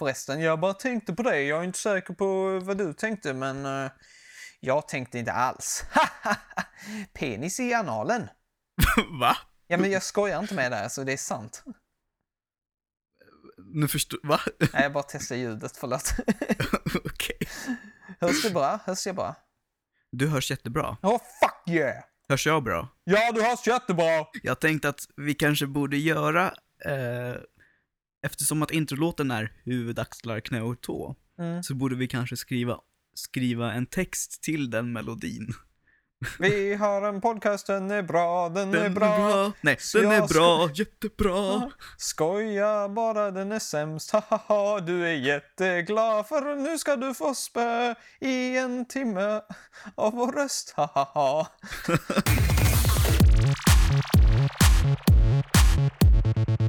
förresten, jag bara tänkte på det. Jag är inte säker på vad du tänkte, men eh, jag tänkte inte alls. Penis i analen. Va? Ja, men jag skojar inte med det, så det är sant. Nu förstår... Va? Nej, jag bara testar ljudet, förlåt. Okej. Hörs det bra? Hörs jag bra? Du hörs jättebra. Oh, fuck yeah! Hörs jag bra? Ja, du hörs jättebra! Jag tänkte att vi kanske borde göra, eh, eftersom att introlåten är huvud, axlar, knä och tå, Mm. så borde vi kanske skriva, skriva en text till den melodin. Vi har en podcast, den är bra, den, Den är bra. Nej, Så den är bra, jättebra. Skoja bara, den är sämst, haha, du är jätteglad för nu ska du få spö i en timme av vår röst, haha.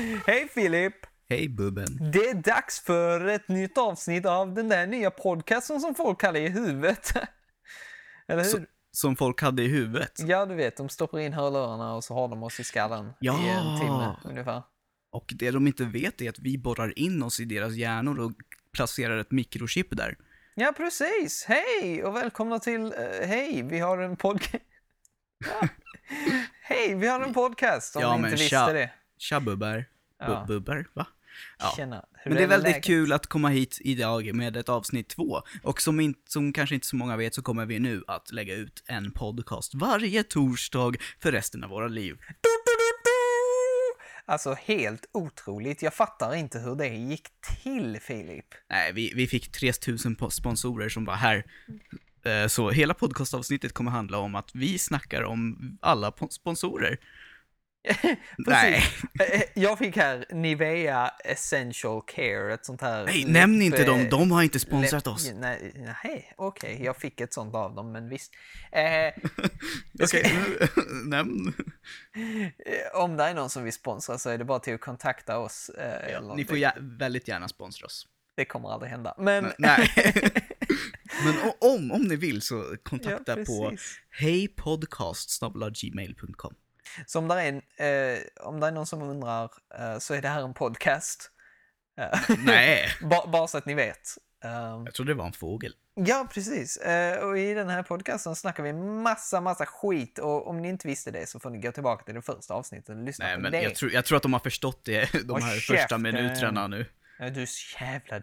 Hej Filip! Hej Bubben. Det är dags för ett nytt avsnitt av den där nya podcasten som folk kallar i huvudet. Eller hur? Så- Som folk hade i huvudet. Ja, du vet, de stoppar in hörlurarna och så har de oss i skallen i Ja. en timme ungefär. Och det de inte vet är att vi borrar in oss i deras hjärnor och placerar ett mikrochip där. Ja, precis. Hej och välkomna till... eh, hej, vi har en podcast. Ja. Hej, vi har en podcast om Ja, ni inte visste det. Tja bubbar. Ja. Bu- Bubbar, va? Ja. Tjena. Men det är väldigt läget? kul att komma hit idag med ett avsnitt två. Och som, in, som kanske inte så många vet så kommer vi nu att lägga ut en podcast varje torsdag för resten av våra liv. Alltså helt otroligt. Jag fattar inte hur det gick till, Filip. Nej, vi, vi fick 3000 po- sponsorer som var här. Eh, Så hela podcastavsnittet kommer handla om att vi snackar om alla po- sponsorer. Nej, Eh, Jag fick här Nivea Essential Care, ett sånt här... nej, nämn inte dem, de har inte sponsrat oss. Nej, nej okej, jag fick ett sånt av dem, men visst. Eh, Okej, nämn. eh, om det är någon som vill sponsra så är det bara till att kontakta oss. Eh, eller Ni får gär- väldigt gärna sponsra oss. det kommer aldrig hända. Men... Nej. Men om, om ni vill så kontakta Ja, på precis. Så om det är, eh, om det är någon som undrar eh, så är det här en podcast. Eh, Nej, ba, bara så att ni vet. Um, jag trodde det var en fågel. Ja, precis. Eh, och i den här podcasten snackar vi massa, massa skit. Och om ni inte visste det så får ni gå tillbaka till det första avsnittet och lyssna Nej, på men det. jag tror, jag tror att de har förstått det, de här första käften. minuterna nu. Ja, Du är så jävla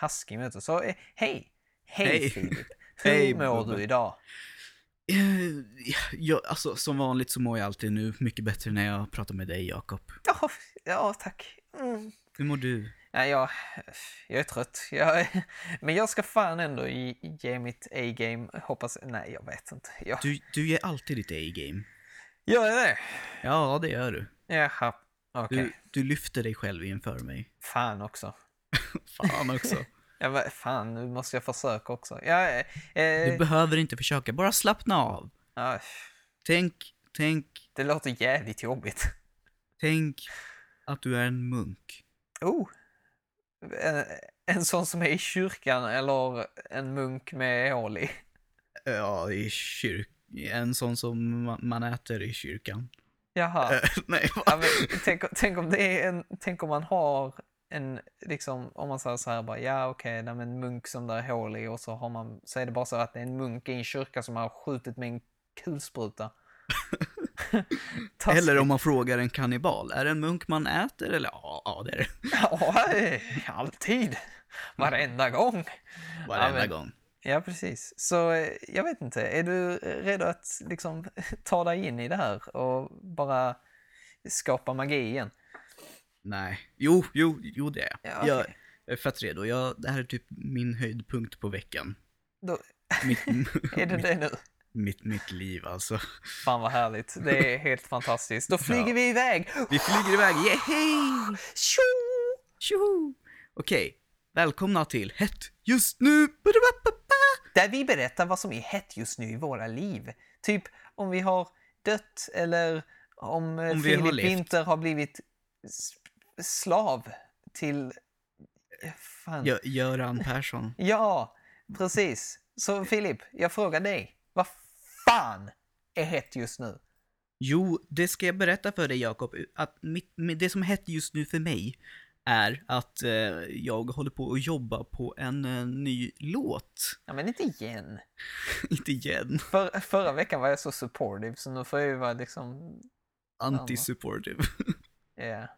taskig mot. Så eh, hej! Hej, Hej. Filip! Hur Hej, mår du idag? Eh, Ja, alltså som vanligt så mår jag alltid nu mycket bättre när jag pratar med dig, Jakob. Ja, ja tack. Mm. Hur mår du? Ja, jag, jag är trött. Jag, men jag ska fan ändå ge, mitt A-game. Hoppas... Nej, jag vet inte. Jag, Du, du ger alltid ditt A-game. gör jag det? Ja, det gör du. Jaha. Okej. Du, du lyfter dig själv inför mig. Fan också. Fan också. Ja, men fan, nu måste jag försöka också. Ja, eh, Du eh, behöver inte försöka, bara slappna av. ja, Tänk, tänk, det låter jävligt jobbigt. tänk att du är en munk. Oh! En, en sån som är i kyrkan eller en munk med hål i. Ja, i kyrk... En sån som ma- man äter i kyrkan. Jaha. Nej, va? Ja, men, tänk, tänk om det är en, tänk om man har en, liksom, om man säger så här bara, ja okej, okay, en munk som det är hål i och så har man, så är det bara så att det är en munk i en kyrka som har skjutit med en kulspruta. Eller om man frågar en kannibal, är det en munk man äter eller? Ja, ja det är det. Ja, alltid. Varenda gång. Varenda men- gång. Ja, precis. Så eh, jag vet inte, är du redo att liksom ta dig in i det här och bara skapa magi igen? Nej. Jo, jo, jo det är jag. Ja, Jag okej. är fett redo. Jag, det här är typ min höjdpunkt på veckan. Då, Mitt, är det det nu? Mitt, mitt liv alltså. Fan vad härligt. Det är helt fantastiskt. Då flyger Ja. vi iväg! Vi flyger iväg, yay! Tjo! Tjoho! Okej, välkomna till Hett just nu! Där vi berättar vad som är hett just nu i våra liv. Typ om vi har dött eller om, eh, Om har Filip levt. Winter har blivit slav till... eh, Fan. Gö- Göran Persson. Ja, precis. Så Filip, jag frågar dig. Vad fan är hett just nu? Jo, det ska jag berätta för dig Jakob, att mitt, med det som är hett just nu för mig är att eh, jag håller på att jobba på en eh, ny låt. Ja, men inte igen. Inte igen. För, förra veckan var jag så supportive, så nu får jag ju vara liksom... Anti-supportive. Ja,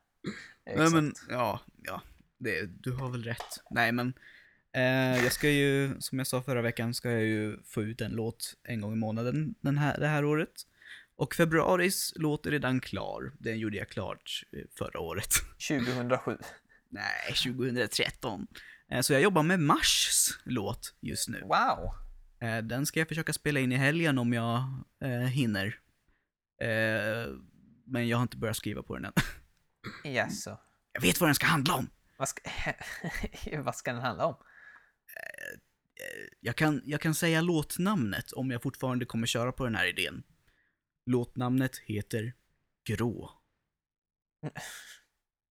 Nej men, ja, ja. Det, du har väl rätt. Nej men, eh, jag ska ju, som jag sa förra veckan, ska jag ju få ut en låt en gång i månaden den här, det här året. Och februaris låt är redan klar. Den gjorde jag klart eh, förra året. 2007. Nej, 2013. Eh, Så jag jobbar med Mars låt just nu. Wow! Eh, Den ska jag försöka spela in i helgen om jag eh, hinner. Eh, Men jag har inte börjat skriva på den än. Jaså. Jag vet vad den ska handla om! Vad ska, vad ska den handla om? Jag kan, jag kan säga låtnamnet om jag fortfarande kommer köra på den här idén. Låtnamnet heter Grå.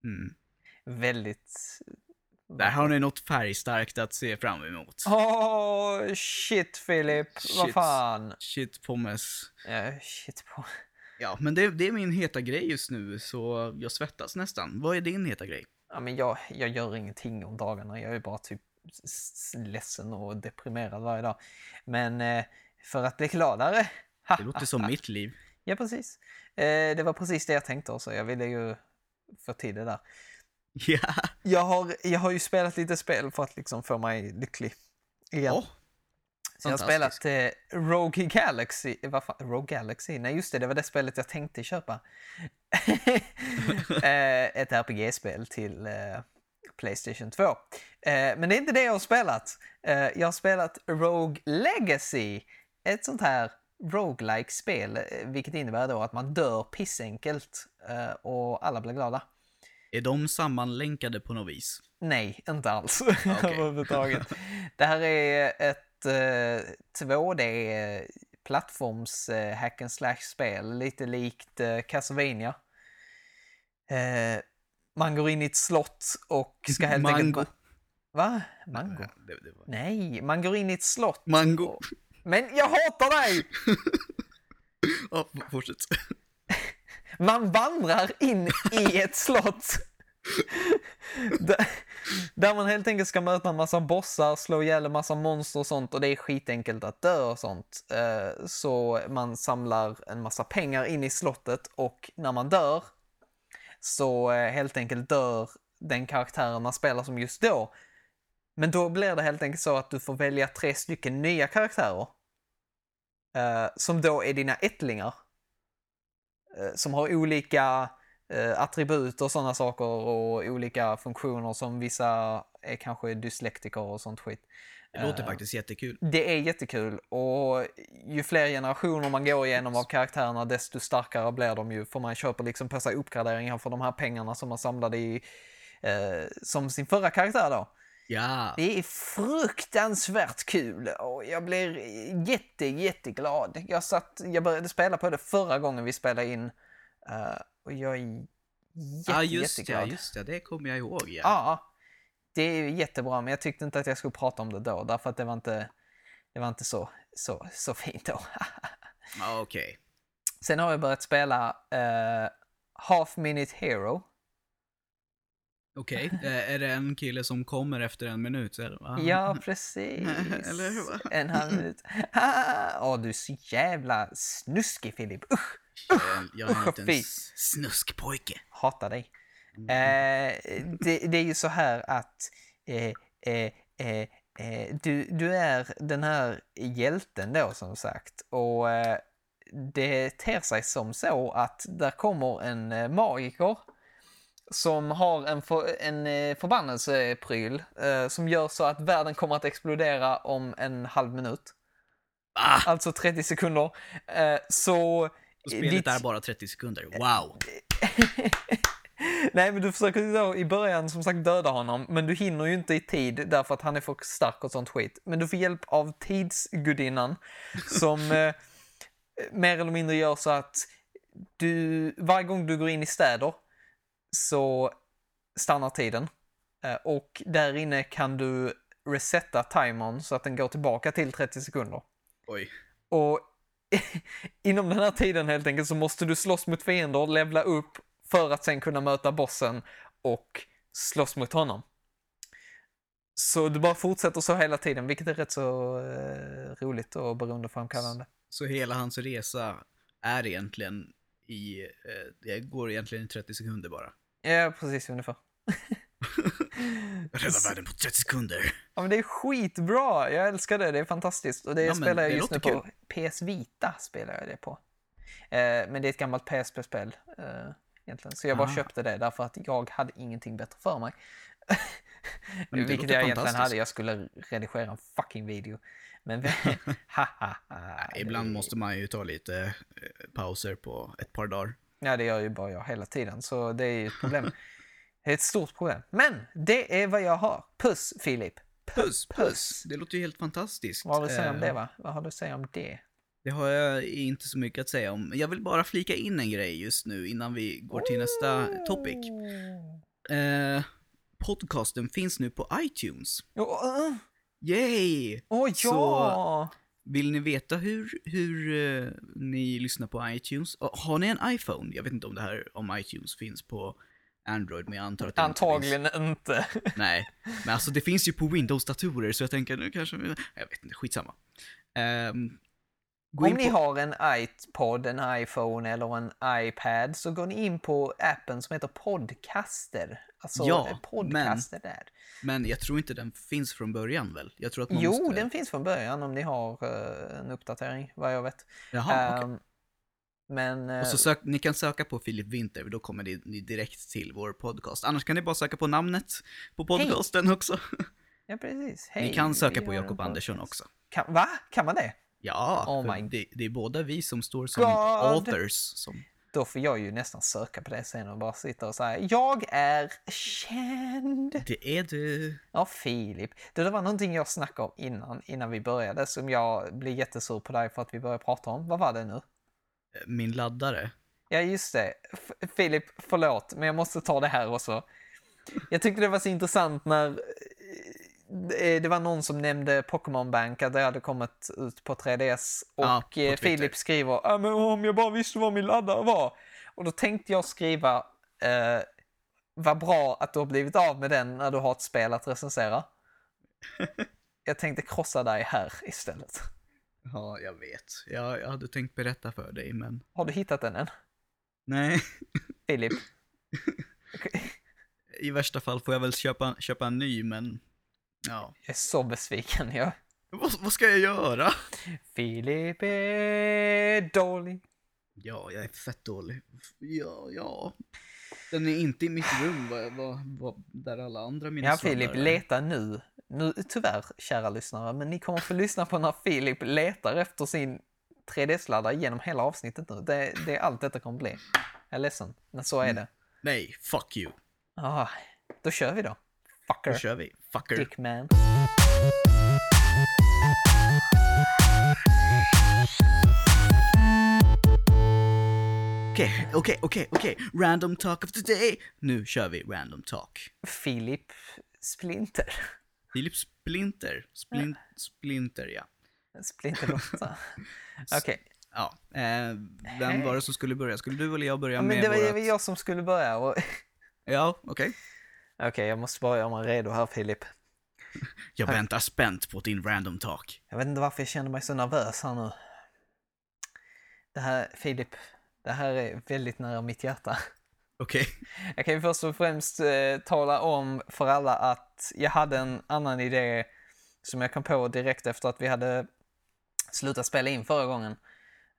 Mm. Väldigt... Där har ni något färgstarkt att se fram emot. Åh, shit Filip. Vad fan. Shit pommes. Ja, shit på... Ja, men det, det är min heta grej just nu, så jag svettas nästan. Vad är din heta grej? Ja, men jag, jag gör ingenting om dagarna. Jag är bara typ ledsen och deprimerad varje dag. Men eh, för att bli gladare... Det låter som mitt liv. Ja, precis. Eh, det var precis det jag tänkte också. Jag ville ju få till det där. Ja. Jag har, jag har ju spelat lite spel för att liksom få mig lycklig igen. Åh, Så jag har spelat eh, Rogue Galaxy. eh, Vad fan? Rogue Galaxy? Nej, just det. Det var det spelet jag tänkte köpa. eh, ett RPG-spel till eh, Playstation 2. Eh, men det är inte det jag har spelat. Eh, jag har spelat Rogue Legacy. Ett sånt här roguelike spel eh, vilket innebär då att man dör pissenkelt och alla blir glada. Är de sammanlänkade på något vis? Nej, inte alls Okej. överhuvudtaget. Det här är ett eh, 2D plattforms eh, hack and slash-spel, lite likt eh, Castlevania. Eh, man går in i ett slott och ska helt Mango. enkelt... Va? Mango? Ja, Det, det var... Nej, man går in i ett slott. Mango! Men jag hatar dig! Ja, fortsätt. Man vandrar in i ett slott där, man helt enkelt ska möta en massa bossar, slå ihjäl en massa monster och sånt och det är skitenkelt att dö och sånt. Eh, så man samlar en massa pengar in i slottet och när man dör så eh, helt enkelt dör den karaktären man spelar som just då. Men då blir det helt enkelt så att du får välja tre stycken nya karaktärer. Eh, som då är dina ättlingar som har olika attribut och sådana saker och olika funktioner som vissa är kanske dyslektiker och sånt skit. Det låter Eh, faktiskt jättekul. Det är jättekul och ju fler generationer man går igenom av karaktärerna desto starkare blir de ju för man köper liksom på sig uppgraderingar för de här pengarna som man samlade i eh, som sin förra karaktär då. Ja. Det är fruktansvärt kul och jag blir jätte, jätteglad. Jag, satt, jag började spela på det förra gången vi spelade in eh, och jag är jätte, Ja, just det, jätteglad. just det. Det kommer jag ihåg. Ja. Ja, det är jättebra men jag tyckte inte att jag skulle prata om det då därför att det var inte, det var inte så, så, så fint då. Ja, Okej. Sen har jag börjat spela eh, Half Minute Hero. Okej. Eh, Är det en kille som kommer efter en minut? Eller? va? Ja, precis. Eller hur? En halv minut. Åh, du är så jävla snuskig Filip. Usch, Jag är- Jag är en Usch, liten fy. snuskpojke. hatar dig. Eh, det, det är ju så här att eh, eh, eh, eh, du, du är den här hjälten då som sagt och det ter sig som så att där kommer en magiker som har en, för, en eh, förbannelsepryl eh, som gör så att världen kommer att explodera om en halv minut. Ah! alltså 30 sekunder. Eh, så... Och spelet ditt- är bara 30 sekunder. Wow! Nej, men du försöker då i början som sagt döda honom, men du hinner ju inte i tid därför att han är för stark och sånt skit. Men du får hjälp av tidsgudinnan som eh, mer eller mindre gör så att du, varje gång du går in i städer så stannar tiden. Eh, och där inne kan du resetta timern så att den går tillbaka till 30 sekunder. Oj. Och inom den här tiden helt enkelt så måste du slåss mot fiender, levla upp för att sen kunna möta bossen och slåss mot honom. Så du bara fortsätter så hela tiden, vilket är rätt så eh, roligt och beroendeframkallande. Så hela hans resa är egentligen i, eh, det går egentligen i 30 sekunder bara. Ja, precis ungefär. Rädda världen på 30 sekunder. Ja, men det är skitbra! Jag älskar det, det är fantastiskt. Och det Ja, spelar jag det just nu på PS Vita. spelar jag det på. Eh, men det är ett gammalt PSP-spel eh, egentligen. Så jag bara Ah. köpte det därför att jag hade ingenting bättre för mig. Vilket jag egentligen hade. Jag skulle redigera en fucking video. Men ha ha ha. Ibland måste man ju ta lite eh, pauser på ett par dagar. Ja, det gör ju bara jag hela tiden. Så det är ju ett problem. Det är ett stort problem. Men det är vad jag har. Puss Filip! Puss, puss! Det låter ju helt fantastiskt. Vad har du att säga om Eh, det va? Vad har du att säga om det? Det har jag inte så mycket att säga om. Jag vill bara flika in en grej just nu innan vi går till nästa topic. Eh, podcasten finns nu på iTunes. Uh, Yay! åh, ja! Så- Vill ni veta hur, hur eh, ni lyssnar på iTunes? Har ni en iPhone? Jag vet inte om det här, om iTunes finns på Android, men jag antar att det inte Antagligen inte. finns. Nej, men alltså det finns ju på Windows-datorer, så jag tänker nu kanske, jag vet inte, skitsamma. Um, Om ni har en iPod, en iPhone eller en iPad så går ni in på appen som heter Podcaster. Alltså Ja, eh, Podcaster där. men jag tror inte den finns från början väl? Jag tror att man Jo, måste... den finns från början om ni har eh, en uppdatering, vad jag vet. Jaha, okej. Ehm, Men... eh, Och så sök, ni kan söka på Filip Winter, då kommer ni, ni direkt till vår podcast. Annars kan ni bara söka på namnet på podcasten också. ja, precis. Hej, ni kan söka på Jakob Andersson också. Kan, va? Kan man det? Ja, Oh my det, det är båda vi som står som God. authors. Som, Då får jag ju nästan söka på det sen och bara sitta och säga jag är känd. det är du. Ja, Filip. Det, det var någonting jag snackade om innan, innan vi började som jag blev jättesur på dig för att vi började prata om. Vad var det nu? Min laddare. Ja, just det. F- Filip, förlåt, men jag måste ta det här också. Jag tyckte det var så intressant när det var någon som nämnde Pokémon Bank, att det hade kommit ut på 3DS. Och Ja, på eh. Filip skriver ah, men om jag bara visste vad min laddare var. Och då tänkte jag skriva eh, vad bra att du har blivit av med den när du har ett spel att recensera. Jag tänkte krossa dig här istället. Ja, jag vet. Jag, jag hade tänkt berätta för dig, men Har du hittat den än? nej. Filip? Okej. I värsta fall får jag väl köpa, köpa en ny, men ja. Jag är så besviken. Jag... Vad, vad ska jag göra? Filip är dålig. Ja, jag är fett dålig. Ja, ja. Den är inte i mitt rum, vad, vad, vad, där alla andra mina Ja, Filip, är. leta nu. nu. Tyvärr, kära lyssnare, men ni kommer få lyssna på när Filip letar efter sin 3D-sladdare genom hela avsnittet nu. Det, det är allt detta kommer bli. Jag är ledsen, men så är det. Nej, fuck you. Ah, då kör vi då. Fucker. Då kör vi. Fucker. Dickman. Okej, okej, okej, okej. Random talk of the day. Nu kör vi random talk. Filip Splinter. Filip Splinter. Splin, Splinter, ja. Splinter 8. Okej, Ja, eh, vem var det som skulle börja? Skulle du eller jag börja ja, med men det var vårat... jag som skulle börja. och- Ja, okej. Okej, jag måste bara göra mig redo här Filip. Jag väntar spänt på din random talk. Jag vet inte varför jag känner mig så nervös här nu. Det här, Filip, det här är väldigt nära mitt hjärta. Okej. Jag kan ju först och främst eh, tala om för alla att jag hade en annan idé som jag kom på direkt efter att vi hade slutat spela in förra gången.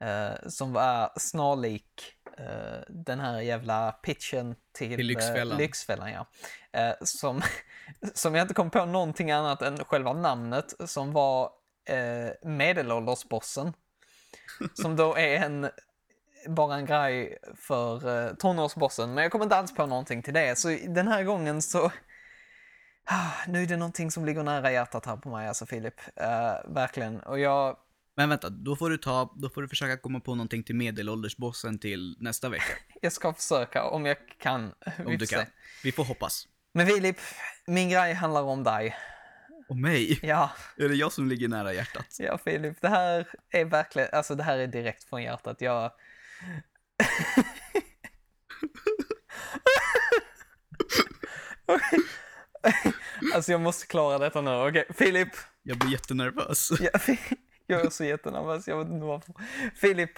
Eh, som var snarlik eh, den här jävla pitchen till, Till Lyxfällan. Eh, Lyxfällan ja. Eh, som, som jag inte kom på någonting annat än själva namnet som var eh, medelåldersbossen. som då är en, bara en grej för eh, tonårsbossen. Men jag kommer inte alls på någonting till det. Så den här gången så... Ah, nu är det någonting som ligger nära hjärtat här på mig, alltså Filip. Eh, verkligen. Och jag... Men vänta, då får du ta, då får du försöka komma på någonting till medelåldersbossen till nästa vecka. Jag ska försöka om jag kan. Vi Om du kan. se. Vi får hoppas. Men Filip, min grej handlar om dig. Och mig? Ja, Är det jag som ligger nära hjärtat? ja Filip, det här är verkligen, alltså det här är direkt från hjärtat. Jag... alltså jag måste klara detta nu. Okej, Filip. Jag blir jättenervös. Ja, jag är så jättenervös, jag vet inte varför. Filip,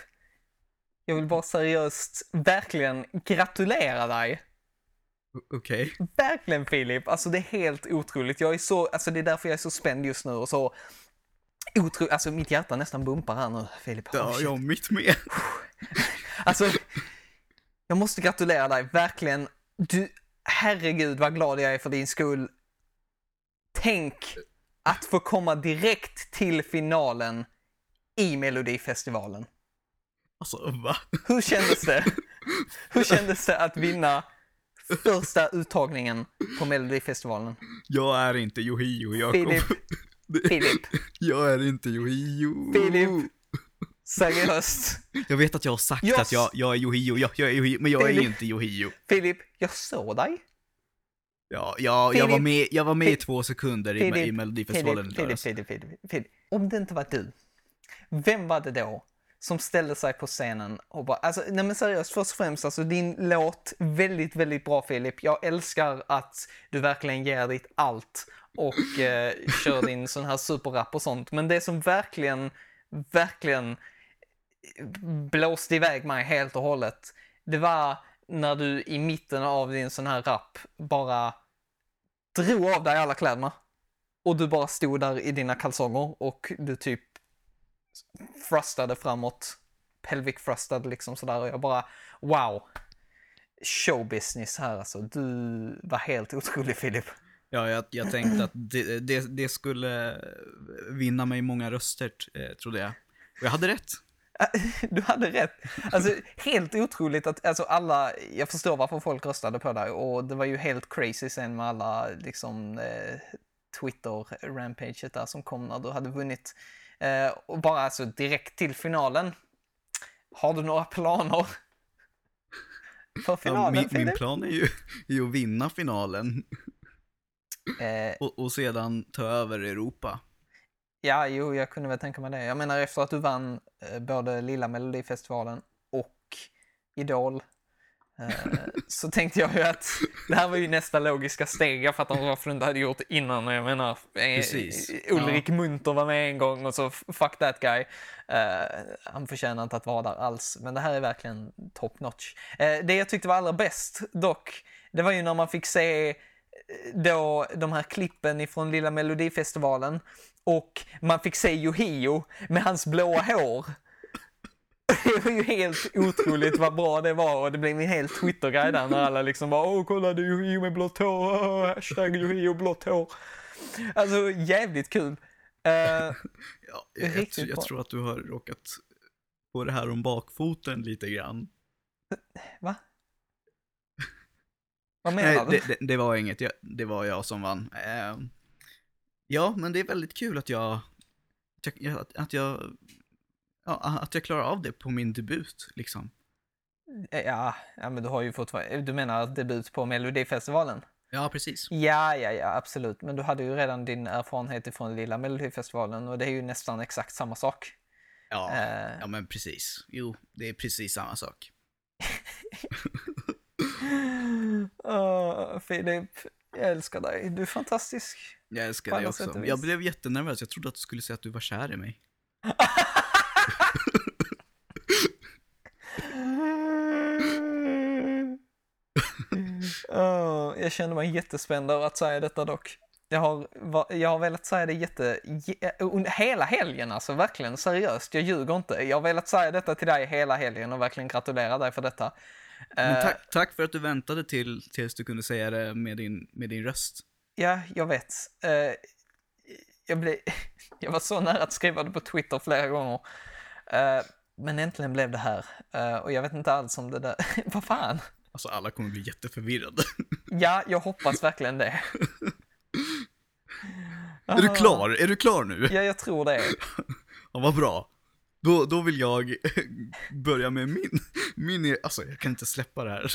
jag vill bara seriöst verkligen gratulera dig. Okej. Verkligen Filip, alltså det är helt otroligt. Jag är så, alltså det är därför jag är så spänd just nu och så otroligt, alltså mitt hjärta nästan bumpar här nu Filip. Ja, Oh, jag mitt med. Alltså, jag måste gratulera dig, verkligen. Du, herregud vad glad jag är för din skull. Tänk att få komma direkt till finalen i Melodifestivalen. Alltså, va? Hur kändes det? Hur kändes det att vinna första uttagningen på Melodifestivalen? Jag är inte Yohio, Jakob. Filip, Filip, Jag är inte Yohio. Filip. seriöst. Jag vet att jag har sagt Jag att jag, jag är Yohio, jag, jag är Yohio, men jag är Filip. ju inte Yohio. Filip, jag såg dig. Ja, jag, jag, var med, jag var med i två sekunder i, i Melodifestivalen i Filip. Filip, Filip, Filip, Filip. Om det inte var du, vem var det då som ställde sig på scenen och bara, alltså nej men seriöst, först och främst, alltså din låt, väldigt, väldigt bra Filip. Jag älskar att du verkligen ger ditt allt och eh, kör din sån här superrap och sånt. Men det som verkligen, verkligen blåste iväg mig helt och hållet, det var när du i mitten av din sån här rap bara drog av dig alla kläderna. Och du bara stod där i dina kalsonger och du typ frustade framåt. Pelvic frustade liksom sådär och jag bara wow. Showbusiness här alltså. Du var helt otrolig Filip. Ja, jag, jag tänkte att det, det, det skulle vinna mig många röster, eh, trodde jag. Och jag hade rätt. Du hade rätt. Alltså helt otroligt att alltså alla, jag förstår varför folk röstade på dig och det var ju helt crazy sen med alla liksom eh, Twitter-rampaget där som kom när du hade vunnit. Eh, och bara alltså direkt till finalen. Har du några planer? För Ja, finalen min, min Filip? plan är ju, är att vinna finalen Eh, och, och sedan ta över Europa. Ja, jo, jag kunde väl tänka mig det. Jag menar efter att du vann eh, både Lilla Melodifestivalen och Idol eh, så tänkte jag ju att det här var ju nästa logiska steg. Jag fattar inte varför du inte hade gjort det innan. Jag menar, eh. Ulrik Munter var med en gång och så fuck that guy. Eh, han förtjänar inte att vara där alls. Men det här är verkligen top notch. Eh, det jag tyckte var allra bäst dock, det var ju när man fick se då de här klippen ifrån Lilla Melodifestivalen och man fick se Yohio med hans blåa hår. Det var ju helt otroligt vad bra det var och det blev en hel Twitter-grej där när alla liksom bara åh kolla det är Yohio med blått hår, åh, hashtag Yohio blått hår. Alltså jävligt kul. Eh, Ja, jag, jag, jag tror att du har råkat på det här om bakfoten lite grann. va? Vad menar Nej, du? det, det, det var inget, jag, det var jag som vann. Eh, ja, men det är väldigt kul att jag, att jag, att, att jag, ja, att jag klarar av det på min debut, liksom. Ja, ja, men du har ju fortfarande, du menar debut på Melodifestivalen? Ja, precis. Ja, ja, ja, absolut. Men du hade ju redan din erfarenhet ifrån Lilla Melodifestivalen och det är ju nästan exakt samma sak. Ja, Eh. ja men precis. Jo, det är precis samma sak. Åh, Filip, jag älskar dig. Du är fantastisk. Jag älskar dig också. Jag blev jättenervös, jag trodde att du skulle säga att du var kär i mig. Åh, jag känner mig jättespänd över att säga detta dock. Jag har, jag har velat säga det jätte, hela helgen alltså, verkligen seriöst. Jag ljuger inte. Jag har velat säga detta till dig hela helgen och verkligen gratulera dig för detta. Men Eh, tack, tack för att du väntade till, tills du kunde säga det med din, med din röst. Ja, jag vet. Eh, jag, blev, jag var så nära att skriva det på Twitter flera gånger. Eh, men äntligen blev det här. Och jag vet inte alls om det där... Vad fan? Alltså alla kommer bli jätteförvirrade. Ja, jag hoppas verkligen det. Är du klar? Är du klar nu? Ja, jag tror det. Ja, vad bra. Då, då vill jag börja med min, min, alltså jag kan inte släppa det här.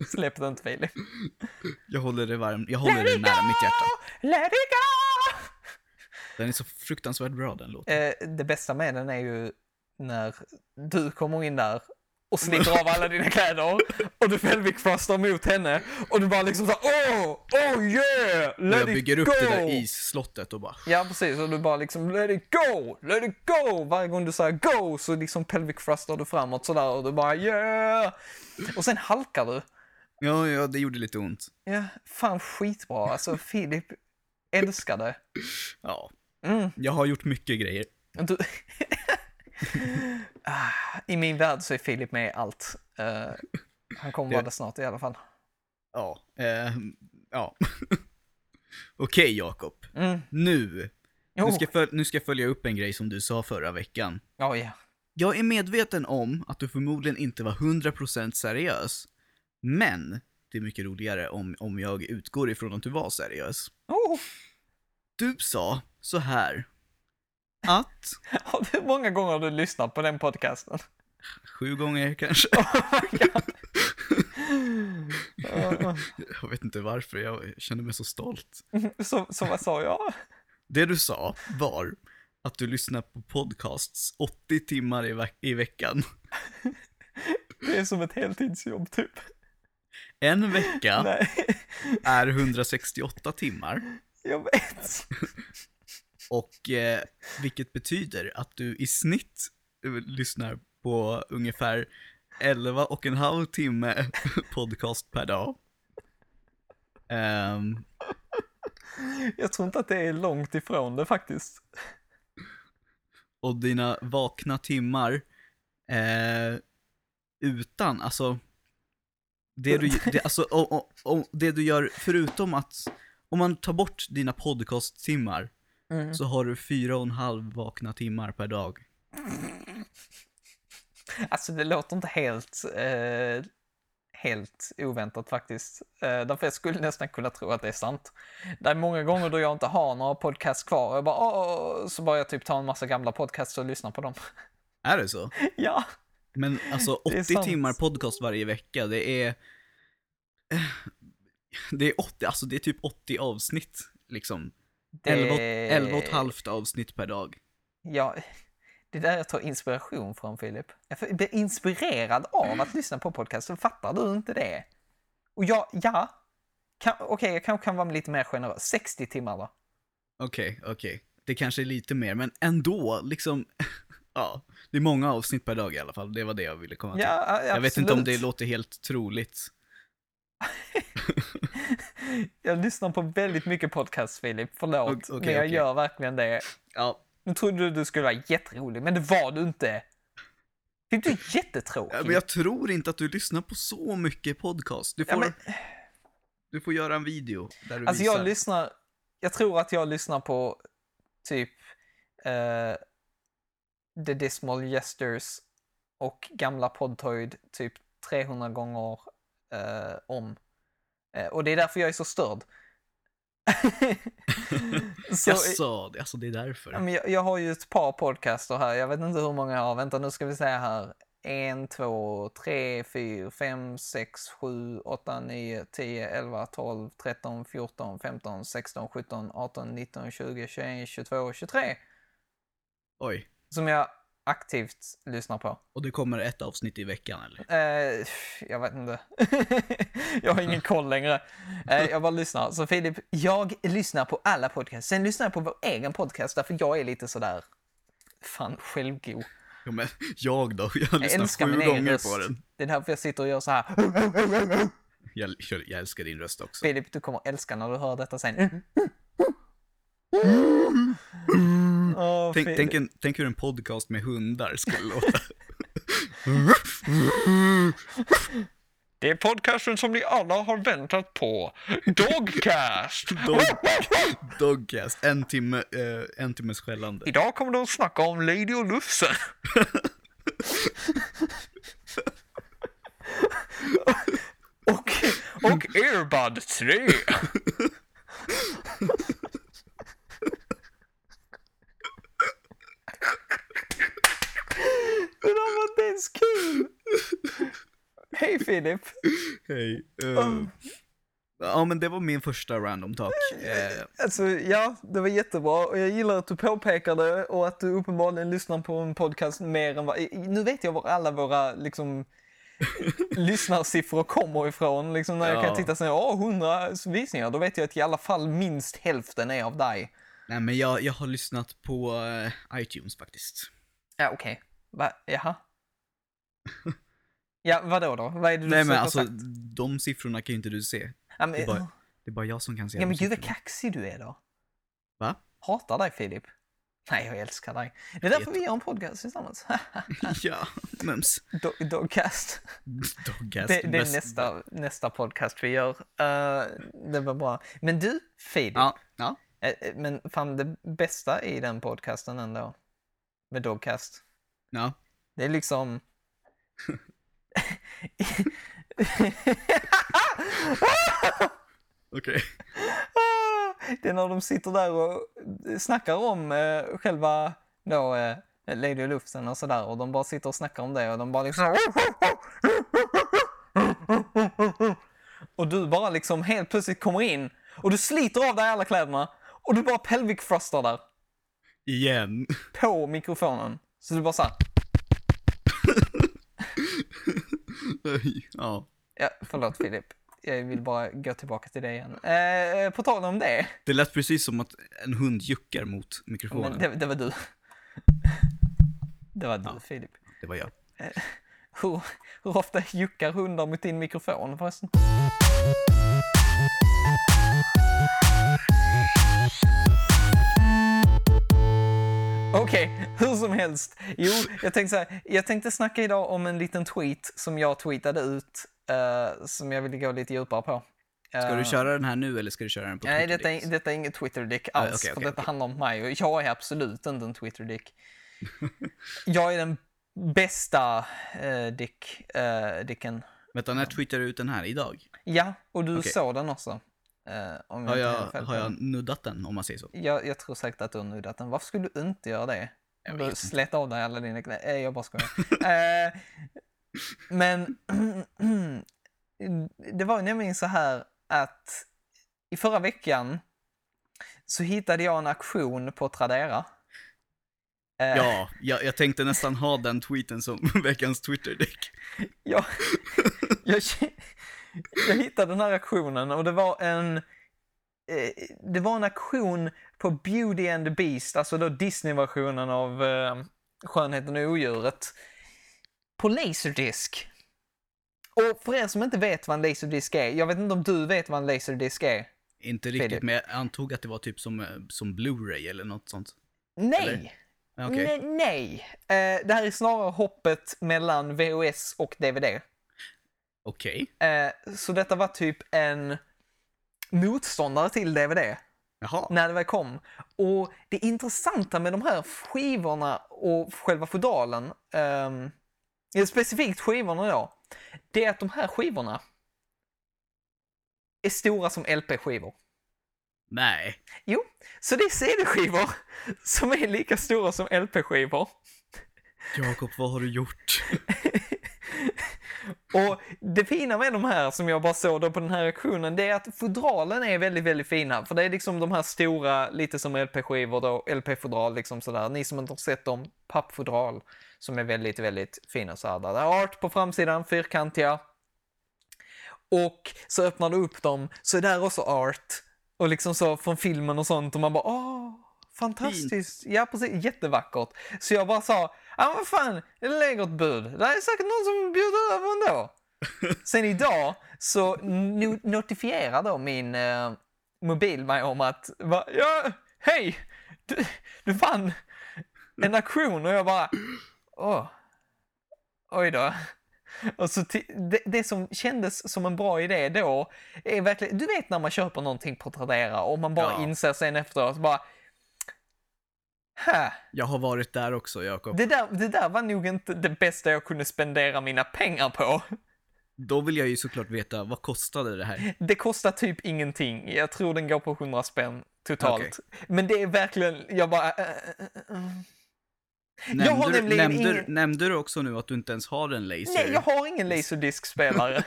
Släpp det inte Filip. Jag håller det varm, jag håller det nära mitt hjärta. Let it go! Den är så fruktansvärt bra den låten. Eh, det bästa med den är ju när du kommer in där och sliter av alla dina kläder och du fällviktsfastar mot henne och du bara liksom såhär oh, oh yeah, let jag it bygger go! upp det där isslottet och bara, Ja, precis. Och du bara liksom let it go, let it go! Varje gång du säger go så liksom pelvic thrustar du framåt sådär och du bara yeah! Och sen halkar du. ja, ja, det gjorde lite ont. Ja, fan skitbra. Alltså Filip älskar det. Ja, Mm. jag har gjort mycket grejer. Du... Ah, I min värld så är Filip med i allt. Eh, han kommer vara det snart i alla fall. Ja, eh, ja. Okej Jakob, Mm. nu, nu ska, nu ska jag följa upp en grej som du sa förra veckan. Ja, ja. Jag är medveten om att du förmodligen inte var 100% seriös, men det är mycket roligare om, om jag utgår ifrån att du var seriös. Oh. Du sa så här att, hur många gånger har du lyssnat på den podcasten? sju gånger kanske, Oh my God. Jag vet inte varför, jag känner mig så stolt. så, så vad sa jag? Det du sa var att du lyssnar på podcasts 80 timmar i, veck- i veckan. Det är som ett heltidsjobb typ. En vecka Nej, är 168 timmar. jag vet. Och eh, vilket betyder att du i snitt eh, lyssnar på ungefär 11 och en halv timme podcast per dag. Ehm, Jag tror inte att det är långt ifrån det faktiskt. och dina vakna timmar eh, utan, alltså det du, det, alltså, och, och, och, det du gör förutom att, om man tar bort dina podcasttimmar Mm. så har du fyra och en halv vakna timmar per dag. Alltså det låter inte helt, eh, helt oväntat faktiskt. Eh, därför jag skulle nästan kunna tro att det är sant. Det är många gånger då jag inte har några podcasts kvar och jag bara åh, så bara jag typ tar en massa gamla podcasts och lyssnar på dem. Är det så? ja, Men alltså Det är 80 sant. timmar podcast varje vecka, det är... Det är 80, alltså det är typ 80 avsnitt liksom. Det... 11, 11 och ett halvt avsnitt per dag. Ja, det är där jag tar inspiration från Filip. Jag blir inspirerad av att lyssna på podcast, så fattar du inte det? Och jag, ja, okej jag kanske kan vara lite mer generös. 60 timmar då? Okej, okej. Det kanske är lite mer, men ändå liksom... ja, det är många avsnitt per dag i alla fall. Det var det jag ville komma till. Ja, absolut. jag vet inte om det låter helt troligt. Jag lyssnar på väldigt mycket podcast, Filip. Förlåt, O- okej, men jag okej. gör verkligen det. Ja, Nu trodde du du skulle vara jätterolig, men det var du inte. Filip, du är jättetråkig. Ja, men jag tror inte att du lyssnar på så mycket podcast. Du får, Ja, men- du får göra en video där du Alltså visar. jag lyssnar, jag tror att jag lyssnar på typ eh, The Dismal Jesters och gamla Podtoid typ 300 gånger eh, om. Eh, och det är därför jag är så störd. så, Jaså, det- alltså det är därför. Ja, men jag, jag har ju ett par podcaster här. Jag vet inte hur många jag har. Vänta, nu ska vi säga här. En, två, tre, fyra, fem, sex, sju, åtta, nio, tio, elva, tolv, tretton, fjorton, femton, sexton, sjutton, arton, nitton, tjugo, tjugoen, tjugotvå, tjugotre. Oj. Som jag aktivt lyssnar på. Och det kommer ett avsnitt i veckan eller? Eh, jag vet inte. jag har ingen koll längre. Eh, jag bara lyssnar. Så Filip, jag lyssnar på alla podcasts. Sen lyssnar jag på vår egen podcast därför jag är lite sådär, fan självgod. Ja, men jag då? Jag har lyssnat älskar min sju gånger röst. på den. Det är därför jag sitter och gör så här. Jag, jag, jag älskar din röst också. Filip, du kommer älska när du hör detta sen. Åh, Tänk, tänk, en, tänk hur en podcast med hundar skulle låta. Det är podcasten som ni alla har väntat på. Dogcast! Dog, Dogcast, en timme, eh, en timmes skällande. Idag kommer de att snacka om Lady och Lufsen. och, och Airbud 3. Det där var inte ens kul. Hej Filip. Hej. eh, Ja men det var min första random talk. Eh, Alltså ja, det var jättebra och jag gillar att du påpekar det och att du uppenbarligen lyssnar på en podcast mer än vad... Nu vet jag var alla våra liksom lyssnarsiffror kommer ifrån. Liksom när jag kan titta så här, åh, 100 visningar, då vet jag att i alla fall minst hälften är av dig. nej men jag, jag har lyssnat på eh, iTunes faktiskt. Ja, okej. Va? Jaha? Ja, vadå då? Vad är det du Nej men alltså sagt? de siffrorna kan ju inte du se. Ja, Det men, är bara, det är bara jag som kan se ja, men gud vad kaxig du är då. Va? Hatar dig Filip. Nej, jag älskar dig. Det är därför vi gör en podcast tillsammans. ja, mums. Do- Dogcast. Dogcast. Det, det är nästa, nästa podcast vi gör. Eh, det var bra. Men du, Filip. Ja, ja. eh, eh, Men fan, det bästa i den podcasten ändå, med Dogcast, ja. det är liksom... Okej. det är när de sitter där och snackar om eh, själva då, eh, Lady och Lufsen och sådär och de bara sitter och snackar om det och de bara liksom... Och du bara liksom helt plötsligt kommer in och du sliter av dig alla kläderna och du bara pelvic thrustar där Igen. på mikrofonen. Så du bara såhär, ja. ja förlåt Filip. Jag vill bara gå tillbaka till det igen. Eh, på tal om det, Det lät precis som att en hund juckar mot mikrofonen. men Det... det, det var du. Det var du Ja. Filip. var jag. Hur, hur ofta juckar hundar mot din mikrofon förresten? Okej, hur som helst. Jo, jag tänkte, så här, jag tänkte snacka idag om en liten tweet som jag tweetade ut, eh, som jag ville gå lite djupare på. Ska du köra den här nu eller ska du köra den på Nej, Twitter, detta Dicks? är, detta är inget Twitter-dick Ah, alls, okej, för okej, detta okej. handlar om mig och jag är absolut inte en Twitter-dick. jag är den bästa uh, dick, eh, dicken. Vänta, när tweetar du ut den här? Idag? Ja, och du såg den också. Eh, om Har jag, fel har jag nuddat den om man säger så? jag, jag tror säkert att du har nuddat den. Varför skulle du inte göra det? Jag Du slet av dig alla dina kläder. Eh, jag bara skojar. eh, men det var nämligen så här att i förra veckan så hittade jag en aktion på Tradera. Ja, jag, jag tänkte nästan ha den tweeten som veckans Twitter-dick. jag, jag, jag hittade den här aktionen och det var en eh, det var en aktion på Beauty and the Beast, alltså då Disney-versionen av eh, Skönheten och odjuret, på Laserdisc. Och för er som inte vet vad en Laserdisc är, jag vet inte om du vet vad en Laserdisc är? Inte riktigt, Filip. men jag antog att det var typ som, eh, som Blu-ray eller något sånt. Nej! Okej, Nej, nej. Eh, det här är snarare hoppet mellan VHS och DVD. Okej. Eh, så detta var typ en motståndare till DVD Jaha. när det väl kom. Och det intressanta med de här skivorna och själva fodralen, ehm, ja, specifikt skivorna då, det är att de här skivorna är stora som LP-skivor. Nej. Jo, så det är CD-skivor som är lika stora som LP-skivor. Jakob, vad har du gjort? Och det fina med de här som jag bara såg då på den här auktionen, det är att fodralen är väldigt, väldigt fina. För det är liksom de här stora, lite som LP-skivor då, LP-fodral liksom sådär. Ni som inte har sett dem, pappfodral som är väldigt, väldigt fina så här. Där är art på framsidan, fyrkantiga. Och så öppnar du upp dem, så är där också art. Och liksom så från filmen och sånt och man bara åh, fantastiskt. Ja, precis, jättevackert. Så jag bara sa, ja vad fan, lägger ett bud. Det är säkert någon som bjuder över ändå. Sen idag så no notifierar då min eh, mobil mig om att, va, ja, hej, du, du vann en auktion och jag bara, åh, oj då. Och så det, det som kändes som en bra idé då är verkligen, du vet när man köper någonting på Tradera och man bara Ja. inser sen efteråt bara Jag har varit där också, Jakob. det där, det där var nog inte det bästa jag kunde spendera mina pengar på. Då vill jag ju såklart veta, vad kostade det här? Det kostar typ ingenting. Jag tror den går på 100 spänn totalt. Men det är verkligen, jag bara... äh, äh, äh, äh. Nämnde, Jag har du- nämligen nämnde, ingen- nämnde du också nu att du inte ens har en laser? Nej, jag har ingen laserdiskspelare.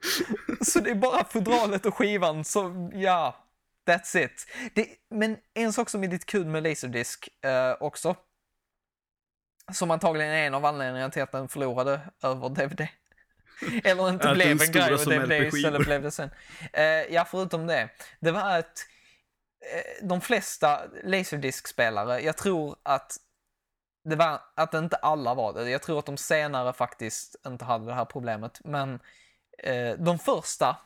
så det är bara fodralet och skivan, så ja, that's it. Det, men en sak som är lite kul med laserdisk eh, också, som antagligen är en av anledningarna till att den förlorade över DVD. Eller inte blev en grej och DVD istället blev det sen. Eh, ja, förutom det. Det var att eh, de flesta laserdiskspelare, jag tror att det var att inte alla var det. Jag tror att de senare faktiskt inte hade det här problemet. Men eh, de första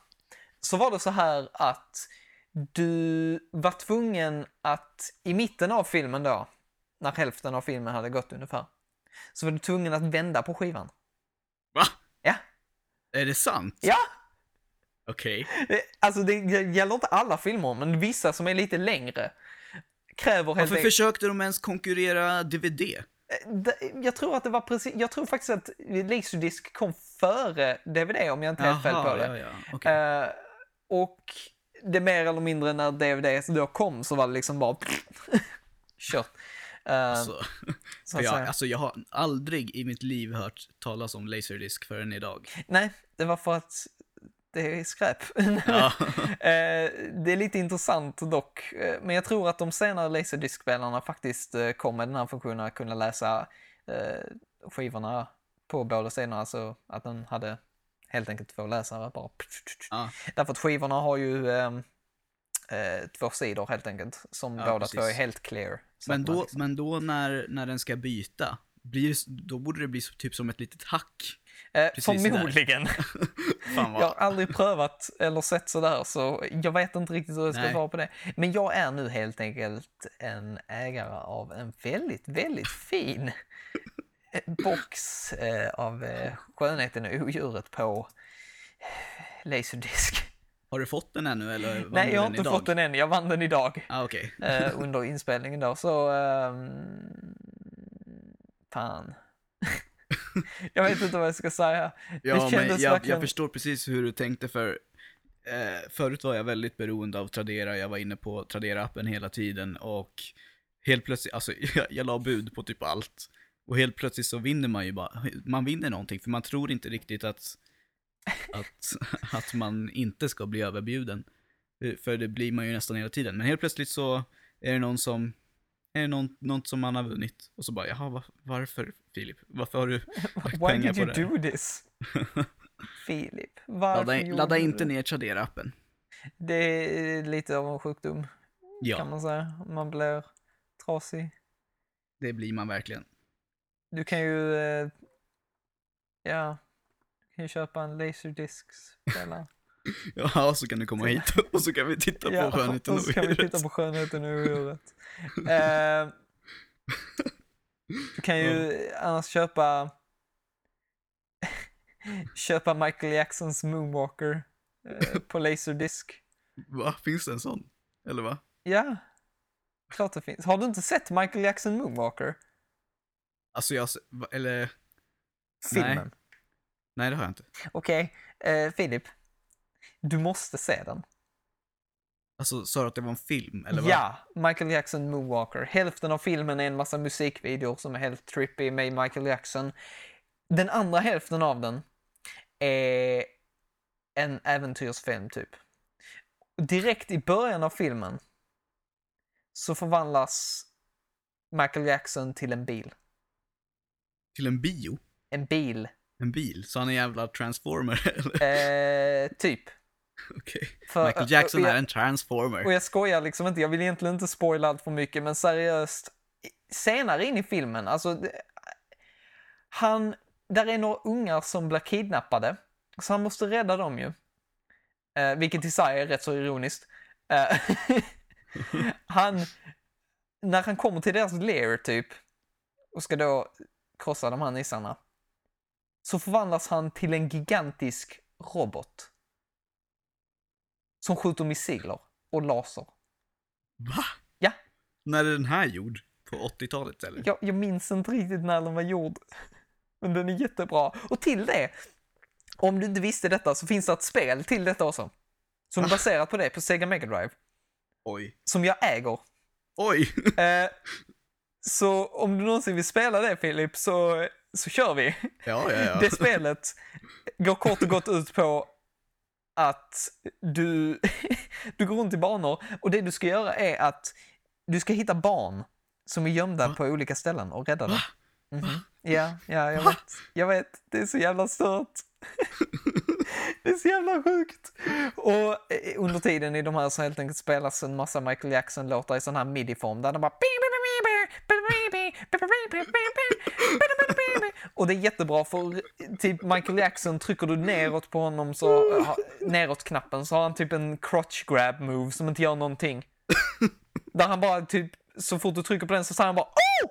så var det så här att du var tvungen att i mitten av filmen då, när hälften av filmen hade gått ungefär, så var du tvungen att vända på skivan. Va? Ja. Är det sant? Ja! Okej. Eh, Alltså det gäller inte alla filmer, men vissa som är lite längre kräver helt Varför försökte de ens konkurrera DVD? Det- Jag tror att det var precis, jag tror faktiskt att Laserdisc kom före DVD om jag inte helt fel på det. ja, ja. okej. Eh, och det mer eller mindre när DVD då kom så var det liksom bara kört. Uh, Alltså, så jag, alltså jag har aldrig i mitt liv hört talas om Laserdisc förrän idag. Nej, det var för att det är skräp. Ja. Eh, det är lite intressant dock, eh, men jag tror att de senare Laserdisc-spelarna faktiskt kom med den här funktionen att kunna läsa skivorna på båda sidorna, alltså att den hade helt enkelt två läsare bara. Ja. Därför att skivorna har ju ehm, eh, två sidor helt enkelt, som Ja, båda precis. två är helt clear. Men då, liksom- men då när, när den ska byta, blir, då borde det bli så- typ som ett litet hack. eh, förmodligen. Fan Jag har vad... aldrig prövat eller sett sådär, så jag vet inte riktigt hur jag ska svara på det. Men jag är nu helt enkelt en ägare av en väldigt, väldigt fin box eh, av eh, Skönheten och odjuret på eh, Laserdisc. Har du fått den ännu eller vann Nej, jag har inte idag? fått den än. Jag vann den idag Ah, eh, under inspelningen då, så... ehm, fan. jag vet inte vad jag ska säga. Ja, men jag, verkligen- jag förstår precis hur du tänkte för eh, förut var jag väldigt beroende av Tradera, jag var inne på Tradera-appen hela tiden och helt plötsligt, alltså jag, jag la bud på typ allt. Och helt plötsligt så vinner man ju bara, man vinner någonting för man tror inte riktigt att, att, att man inte ska bli överbjuden. Eh, För det blir man ju nästan hela tiden. Men helt plötsligt så är det någon som, är det någon, något som man har vunnit. Och så bara, jaha, va- varför Filip? Varför har du lagt Why pengar did på you det? do this? Filip, varför Ladda, gjorde ladda inte ner Tradera-appen. Det är lite av en sjukdom, kan Ja, man säga. Man blir trasig. det blir man verkligen. Du kan ju, eh, ja, du kan ju köpa en laserdisc-spelare. Ja, så kan du komma hit och så kan vi titta på skönheten och så kan vi odjuret. titta på skönheten och odjuret. Eh, du kan ju annars köpa köpa Michael Jacksons Moonwalker eh, på Laserdisc. Va, finns det en sån? Eller va? Ja, klart det finns. Har du inte sett Michael Jackson Moonwalker? Alltså jag, eller, Filmen? nej det har jag inte. Okej, eh, Filip. Du måste se den. Alltså sa du att det var en film, eller vad? Ja, Michael Jackson Moonwalker. Hälften av filmen är en massa musikvideor som är helt trippy med Michael Jackson. Den andra hälften av den är en äventyrsfilm typ. Direkt i början av filmen så förvandlas Michael Jackson till en bil. Till en bio? En bil. En bil? Så han är en jävla transformer eller? Eh, typ. Okej. För- Michael Jackson jag- är en transformer. Och jag skojar liksom inte, jag vill egentligen inte spoila allt för mycket, men seriöst. Senare in i filmen, alltså... Han... Där är några ungar som blir kidnappade, så han måste rädda dem ju. Eh, vilket i sig är rätt så ironiskt. Eh, han... När han kommer till deras lair typ, och ska då krossa de här nissarna, så förvandlas han till en gigantisk robot. Som skjuter missiler och laser. Va? Ja. När är den här gjord? På 80-talet eller? Jag, jag minns inte riktigt när den var gjord. Men den är jättebra. Och till det, om du inte visste detta så finns det ett spel till detta också. Som är baserat på det, på Sega Mega Drive. Oj. Som jag äger. Oj! Eh, så om du någonsin vill spela det Filip, så, så kör vi. Ja, ja, ja. Det spelet går kort och gott ut på att du, du går runt i banor och det du ska göra är att du ska hitta barn som är gömda Va? på olika ställen och rädda dem. Va? Mhm. Ja, ja, jag vet. Jag vet. Det är så jävla stört. Det är så jävla sjukt. Och under tiden i de här så helt enkelt spelas en massa Michael Jackson-låtar i sån här midi-form där de bara... Och det är jättebra för typ Michael Jackson, trycker du neråt på honom så, neråt-knappen så har han typ en crotch grab move som inte gör någonting. Där han bara typ, så fort du trycker på den så säger han bara oh!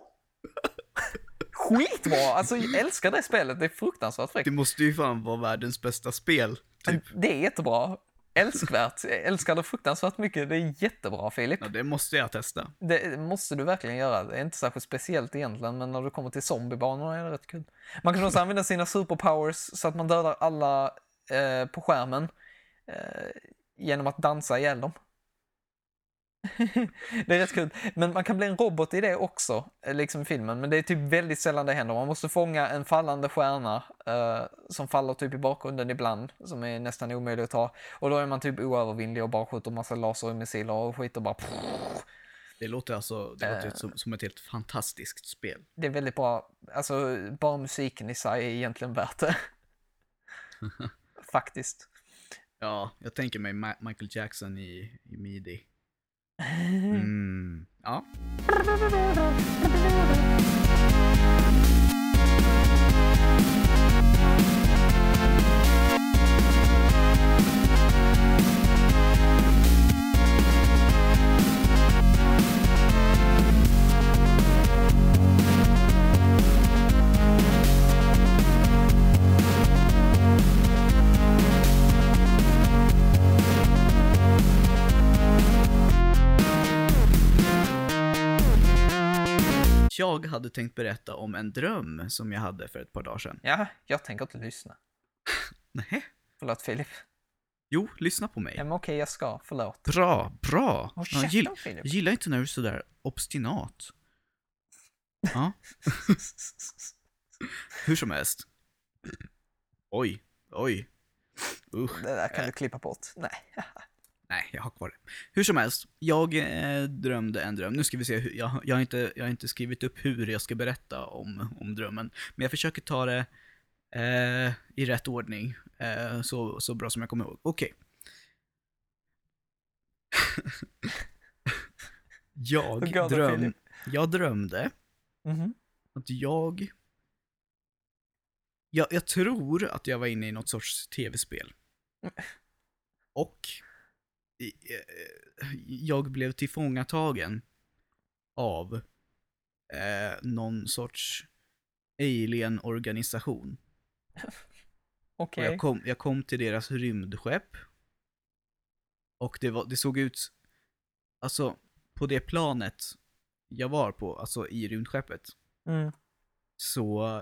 Skitbra! Alltså jag älskar det spelet, det är fruktansvärt fräckt. Det måste ju fan vara världens bästa spel. Typ. Det är jättebra. Älskvärt. Jag älskar det fruktansvärt mycket. Det är jättebra, Filip. Ja, det måste jag testa. Det måste du verkligen göra. Det är inte särskilt speciellt egentligen, men när du kommer till zombiebanorna är det rätt kul. Man kan också använda sina superpowers så att man dödar alla eh, på skärmen eh, genom att dansa ihjäl dem. det är rätt kul. Men man kan bli en robot i det också, eh, liksom i filmen. Men det är typ väldigt sällan det händer. Man måste fånga en fallande stjärna eh, som faller typ i bakgrunden ibland, som är nästan omöjlig att ta. Och då är man typ oövervinnlig och bara skjuter massa lasermissiler och skit och bara... Det låter alltså det låter Eh. som, som ett helt fantastiskt spel. Det är väldigt bra. Alltså, bara musiken i sig är egentligen värt det. Faktiskt. Ja, jag tänker mig Ma- Michael Jackson i, i midi. 嗯，啊。Jag hade tänkt berätta om en dröm som jag hade för ett par dagar sedan. Ja, jag tänker inte lyssna. Nej. Förlåt Filip. Jo, lyssna på mig. Ja, men okej, jag ska. Förlåt. Bra, bra. Jag, käften gill, Filip. gillar inte när du är sådär obstinat. Ja, hur som helst. Oj, oj. Usch. Det där kan du klippa bort. Nej. Nej, jag har kvar det. Hur som helst, jag eh, drömde en dröm. Nu ska vi se, hur, jag, jag, har inte, jag har inte skrivit upp hur jag ska berätta om, om drömmen. Men jag försöker ta det eh, i rätt ordning, eh, så, så bra som jag kommer ihåg. Okej. jag, går det, dröm, jag drömde Mhm. att jag... jag... Jag tror att jag var inne i något sorts tv-spel. Och i- eh, jag blev tillfångatagen av eh, någon sorts alien-organisation. Okej. jag, kom, jag kom till deras rymdskepp. Och det, var, det såg ut, alltså på det planet jag var på, alltså i rymdskeppet, Mm. så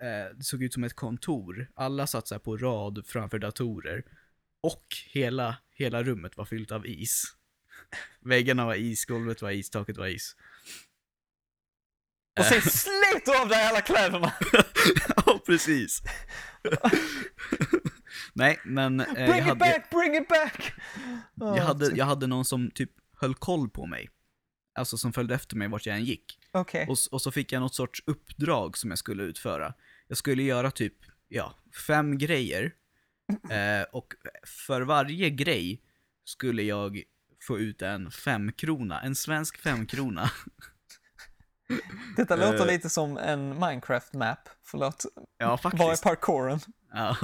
eh, det såg ut som ett kontor. Alla satt så på rad framför datorer. Och hela, hela rummet var fyllt av is. Väggarna var is, golvet var is, taket var is. Och sen slet du av dig alla kläderna! ja, precis. Nej, men eh, Bring jag, it hade, back, bring it back! jag, hade, jag hade någon som typ höll koll på mig. Alltså som följde efter mig vart jag än gick. Okej. Och, och så fick jag något sorts uppdrag som jag skulle utföra. Jag skulle göra typ, ja, fem grejer. Eh, och för varje grej skulle jag få ut en femkrona, en svensk femkrona. Detta låter eh, lite som en Minecraft-map. Förlåt. Ja, Var är faktiskt. parkouren? Ja.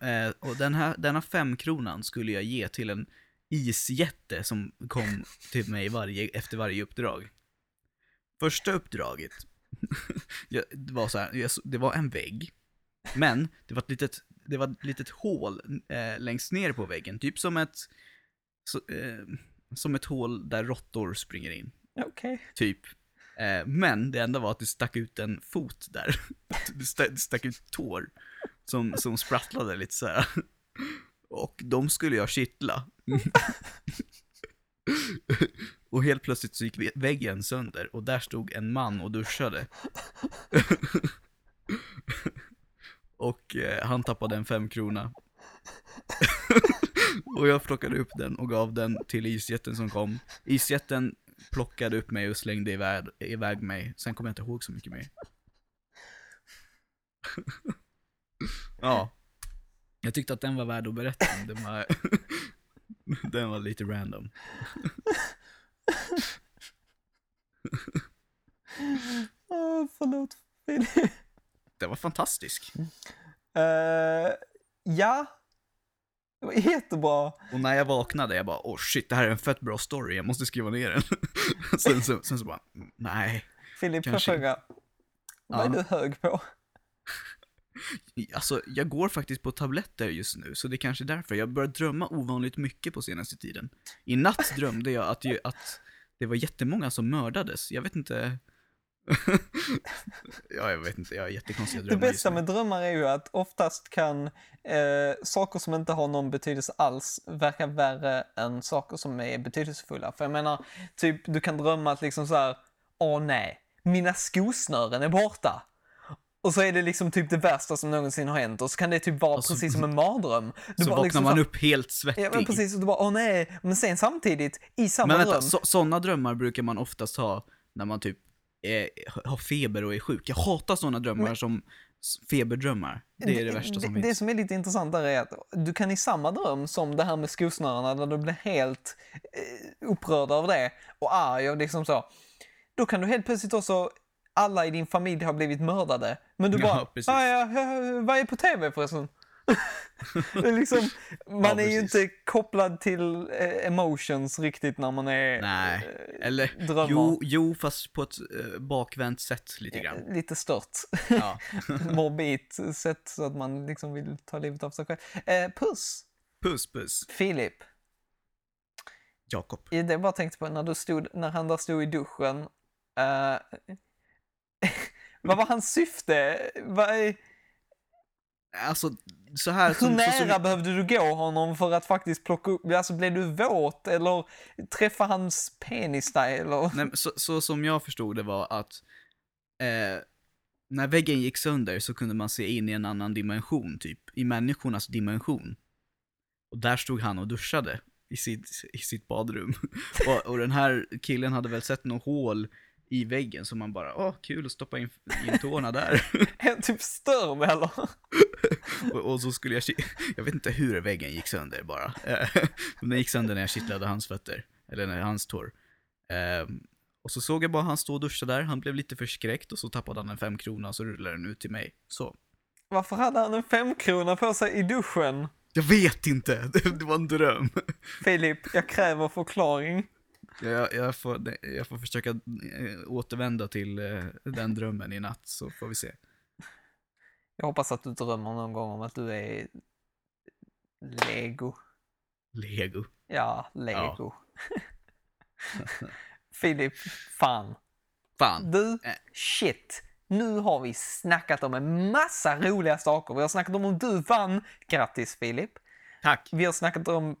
Eh, och den här, denna femkronan skulle jag ge till en isjätte som kom till mig varje, efter varje uppdrag. Första uppdraget, det var så här, det var en vägg Men det var ett litet, det var ett litet hål eh, längst ner på väggen, typ som ett, så, eh, som ett hål där råttor springer in. Okej. Typ. Eh, men det enda var att det stack ut en fot där. Det stack, det stack ut tår som, som sprattlade lite så här. Och de skulle jag kittla. Och helt plötsligt så gick vä- väggen sönder och där stod en man och duschade. Och eh, han tappade en femkrona. och jag plockade upp den och gav den till isjätten som kom. Isjätten plockade upp mig och slängde iväg, iväg mig. Sen kommer jag inte ihåg så mycket mer. ja. Jag tyckte att den var värd att berätta om. Den var, den var lite random. Åh, förlåt, Filip. Den var fantastisk. Eh, ja. Det var jättebra. Och när jag vaknade, jag bara oh shit, det här är en fett bra story, jag måste skriva ner den. sen, sen, sen så bara, mm, nej. Filip, får jag fråga? Vad är Ja. du hög på? Alltså, jag går faktiskt på tabletter just nu, så det är kanske är därför. Jag börjar drömma ovanligt mycket på senaste tiden. I natt drömde jag att, ju- att det var jättemånga som mördades. Jag vet inte... ja, jag vet inte, jag har jättekonstiga Det drömmar just bästa med drömmar är ju att oftast kan eh, saker som inte har någon betydelse alls verka värre än saker som är betydelsefulla. För jag menar, typ du kan drömma att liksom så här, åh nej, mina skosnören är borta. Och så är det liksom typ det värsta som någonsin har hänt och så kan det typ vara så- precis som en mardröm. Du Så bara vaknar liksom man så upp helt svettig. Ja men precis, och du bara åh nej, men sen samtidigt i samma Men vänta, dröm. så, sådana drömmar brukar man oftast ha när man typ är, har feber och är sjuk. Jag hatar sådana drömmar Men- som feberdrömmar. Det är det, värsta som det, det finns. som är lite intressant där är att du kan i samma dröm som det här med skosnörena där du blir helt eh, upprörd av det och arg och liksom så. Då kan du helt plötsligt också, alla i din familj har blivit mördade. Men du bara, ah, ja, ja, vad är på tv förresten? Det är liksom, man Ja, är ju inte kopplad till eh, emotions riktigt när man är Nej, eh, eller drömmar. jo, jo, fast på ett eh, bakvänt sätt lite grann. lite stört. Ja. Morbid sätt så att man liksom vill ta livet av sig själv. Eh, puss! Puss puss. Filip, Jakob. det jag bara tänkte på när, du stod, när han där stod i duschen. eh, vad var hans syfte? Vad är, Alltså, så här hur som, så, nära som, behövde du gå honom för att faktiskt plocka upp? Alltså blev du våt eller träffa hans penis där eller? nej, så, så som jag förstod det var att eh, när väggen gick sönder så kunde man se in i en annan dimension, typ. I människornas dimension. Och där stod han och duschade i sitt, i sitt badrum. och, och den här killen hade väl sett något hål i väggen så man bara, åh kul att stoppa in, in tårna där. Är han typ störd eller? och, och så skulle jag, jag vet inte hur väggen gick sönder bara. Men den gick sönder när jag kittlade hans fötter, eller när hans tår. Ehm, och så såg jag bara han stå och duscha där, han blev lite förskräckt och så tappade han en femkrona så rullade den ut till mig. Så. Varför hade han en femkrona på sig i duschen? Jag vet inte, det var en dröm. Filip, jag kräver förklaring. Jag, jag, får, jag får försöka eh, återvända till eh, den drömmen i natt så får vi se. Jag hoppas att du drömmer någon gång om att du är Lego. Lego. Ja, Lego. Filip, fan. Fan. Du, Eh. shit. Nu har vi snackat om en massa roliga saker. Vi har snackat om om du vann. Grattis Filip. Tack. Vi har snackat om...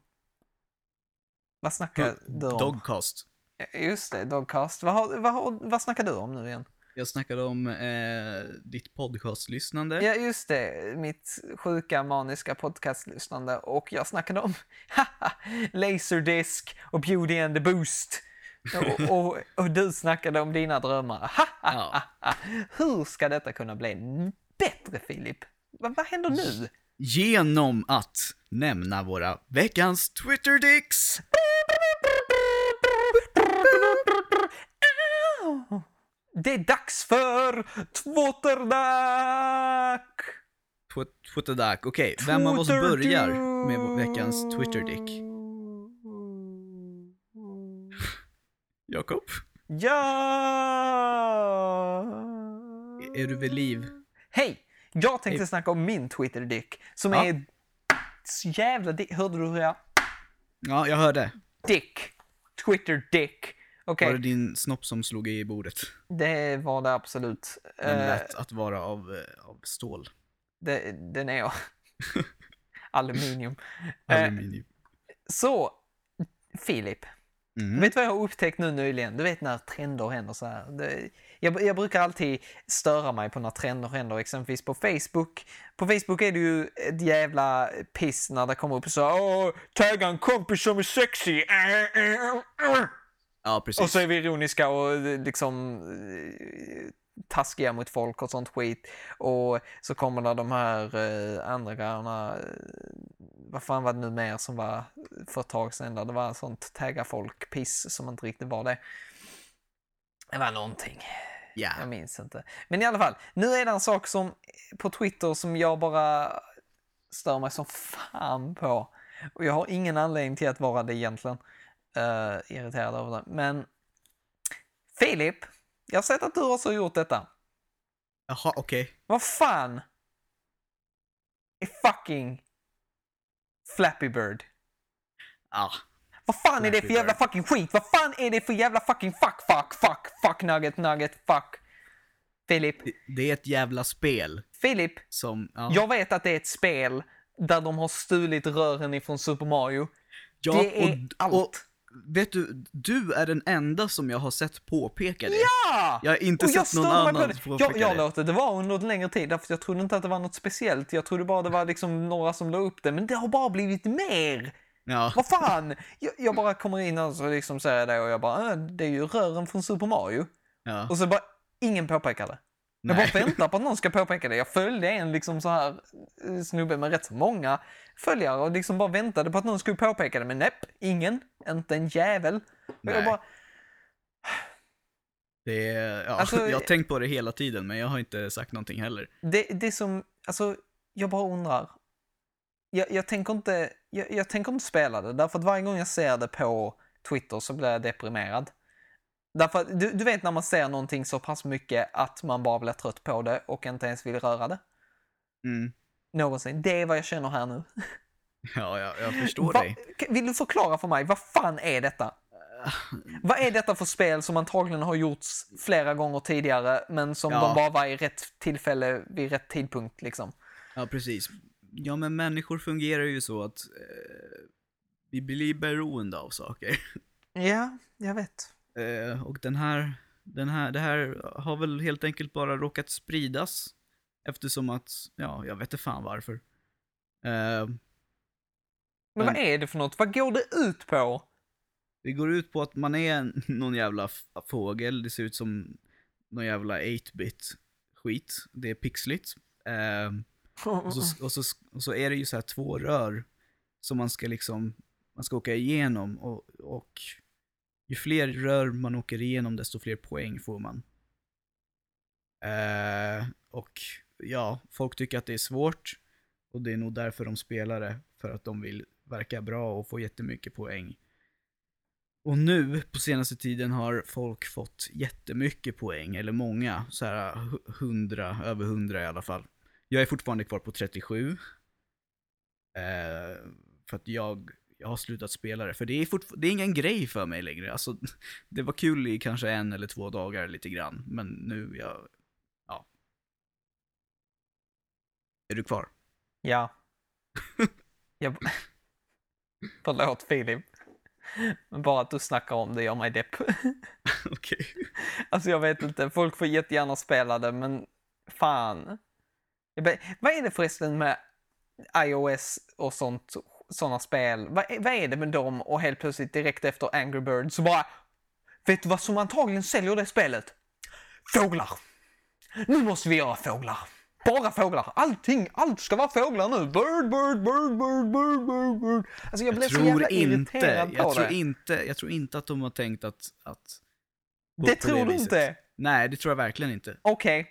Vad snackar du om? Dogcast. Just det, Dogcast. Vad, har, vad, har, vad snackar du om nu igen? Jag snackade om eh, ditt podcastlyssnande. Ja, just det. Mitt sjuka, maniska podcastlyssnande. Och jag snackade om Laserdisc och Beauty and the Boost. Och, och, och du snackade om dina drömmar. Ja. Hur ska detta kunna bli bättre, Filip? Vad, vad händer nu? Genom att nämna våra veckans Twitter-dicks. Det är dags för Twitterdack! Tw- Twitterdack. Okej, vem av oss börjar med veckans Twitter-dick? Jakob? Ja! Är du vid liv? Hej! Jag tänkte Hej. snacka om min Twitter-dick, som Ja. är jävla dick. Hörde du hur jag... Ja, jag hörde. Dick. Twitter-dick. Okej, Var det din snopp som slog i bordet? det var det absolut. Den Eh, lät att vara av, eh, av stål. det, den är jag. Aluminium. Eh, Aluminium. så, Filip. Mm. Vet du vad jag har upptäckt nu nyligen? Du vet när trender händer så här. Det, jag, jag brukar alltid störa mig på när trender händer, exempelvis på Facebook. På Facebook är det ju ett jävla piss när det kommer upp så här, Åh, tagga en kompis som är sexy. Äh, äh, äh. Ja, precis. Och så är vi ironiska och eh, liksom eh, taskiga mot folk och sånt skit. Och så kommer det de här eh, andra grejerna. eh, Vad fan var det nu mer som var för ett tag sedan? Där det var sånt tagga folk-piss som inte riktigt var det. Det var någonting. ja. Jag minns inte. Men i alla fall, nu är det en sak som på Twitter som jag bara stör mig som fan på. Och jag har ingen anledning till att vara det egentligen. Uh, irriterad över det. Men Filip, jag har sett att du också har gjort detta. Jaha, okej. Vad fan är fucking Flappy Bird? Ja. Vad fan är det Flappy för jävla Bird. fucking skit? Vad fan är det för jävla fucking fuck, fuck, fuck, fuck, nugget, nugget, fuck? Filip, Det, det är ett jävla spel Filip, som... Ja. Jag vet att det är ett spel där de har stulit rören ifrån Super Mario. ja, det är och, allt. Och, vet du, du är den enda som jag har sett påpeka det. Ja! Jag har inte Och jag sett någon annan det. påpeka Jag, jag det. låtit det vara under en längre tid därför att jag trodde inte att det var något speciellt. Jag trodde bara det var liksom några som la upp det, men det har bara blivit mer. Ja. Vad fan? Jag, jag bara kommer in och så liksom säger det och jag bara, äh, det är ju rören från Super Mario. ja. Och så bara, ingen påpekar det. Jag Nej. bara väntar på att någon ska påpeka det. Jag följde en liksom så här eh, snubbe med rätt så många följare och liksom bara väntade på att någon skulle påpeka det. Men nej, ingen. Inte en jävel. Och jag Nej. bara, Det är, ja, Alltså, jag har tänkt på det hela tiden, men jag har inte sagt någonting heller. det, det som, alltså, jag bara undrar. Jag, jag, tänker inte, jag, jag tänker inte spela det, därför att varje gång jag ser det på Twitter så blir jag deprimerad. Därför du, du vet när man ser någonting så pass mycket att man bara blir trött på det och inte ens vill röra det. Mm. Någonsin. Det är vad jag känner här nu. Ja, jag, jag förstår Va, dig. vill du förklara för mig, vad fan är detta? Vad är detta för spel som antagligen har gjorts flera gånger tidigare men som Ja. de bara var i rätt tillfälle vid rätt tidpunkt liksom? Ja, precis. Ja, men människor fungerar ju så att eh, vi blir beroende av saker. Ja, jag vet. Eh, och den här, den här, det här har väl helt enkelt bara råkat spridas. Eftersom att, ja, jag vet inte fan varför. Eh, Men vad är det för något? Vad går det ut på? det går ut på att man är någon jävla fågel, det ser ut som någon jävla 8-bit skit. Det är pixligt. Eh, och, så, och, så, och så är det ju så här två rör som man ska liksom, man ska åka igenom och, och ju fler rör man åker igenom desto fler poäng får man. Eh, och ja, folk tycker att det är svårt och det är nog därför de spelar det, för att de vill verka bra och få jättemycket poäng. Och nu på senaste tiden har folk fått jättemycket poäng, eller många, så här hu- hundra, över hundra i alla fall. Jag är fortfarande kvar på 37. Eh, för att jag, jag har slutat spela det. För det är, det är ingen grej för mig längre. Alltså, det var kul i kanske en eller två dagar lite grann. Men nu, jag... Ja. Är du kvar? Ja. Jag... Förlåt Filip. Bara att du snackar om det gör mig depp. Okej. Alltså jag vet inte, folk får jättegärna spela det men fan. Vad är det förresten med iOS och sånt, sådana spel? Vad är, vad är det med dem och helt plötsligt direkt efter Angry Birds så bara Vet du vad som antagligen säljer det spelet? Fåglar! Nu måste vi göra fåglar! Bara fåglar! Allting, allt ska vara fåglar nu! Bird, bird, bird, bird, bird, bird, bird. Alltså jag blev Jag så tror jävla inte, irriterad på jag tror det. inte, jag tror inte att de har tänkt att... att det tror du inte? Nej, det tror jag verkligen inte. Okej,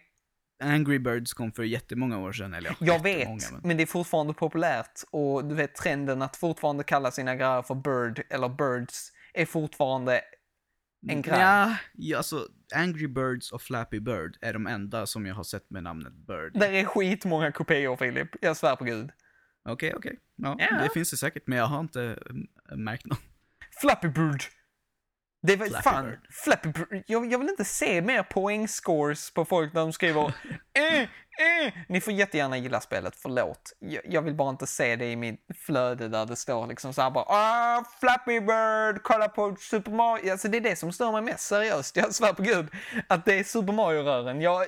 Angry Birds kom för jättemånga år sedan, eller ja, Jag vet, men- men det är fortfarande populärt och du vet trenden att fortfarande kalla sina grejer för Bird eller Birds är fortfarande En grej. Nja, ja, alltså Angry Birds och Flappy Bird är de enda som jag har sett med namnet Bird. Där är skitmånga kopior Filip, jag svär på gud. Okej, okej. Ja, Ja. det finns det säkert, men jag har inte äh, märkt någon. Flappy Bird. Det väl Flappy fan, Bird. Flappy Bird. Jag, jag vill inte se mer poängscores på folk när de skriver eh, eh. Ni får jättegärna gilla spelet, förlåt. Jag, jag vill bara inte se det i mitt flöde där det står liksom så här bara ah, Flappy Bird, kolla på Super Mario. Alltså det är det som stör mig mest, seriöst. Jag svär på gud. Att det är Super Mario-rören. Jag...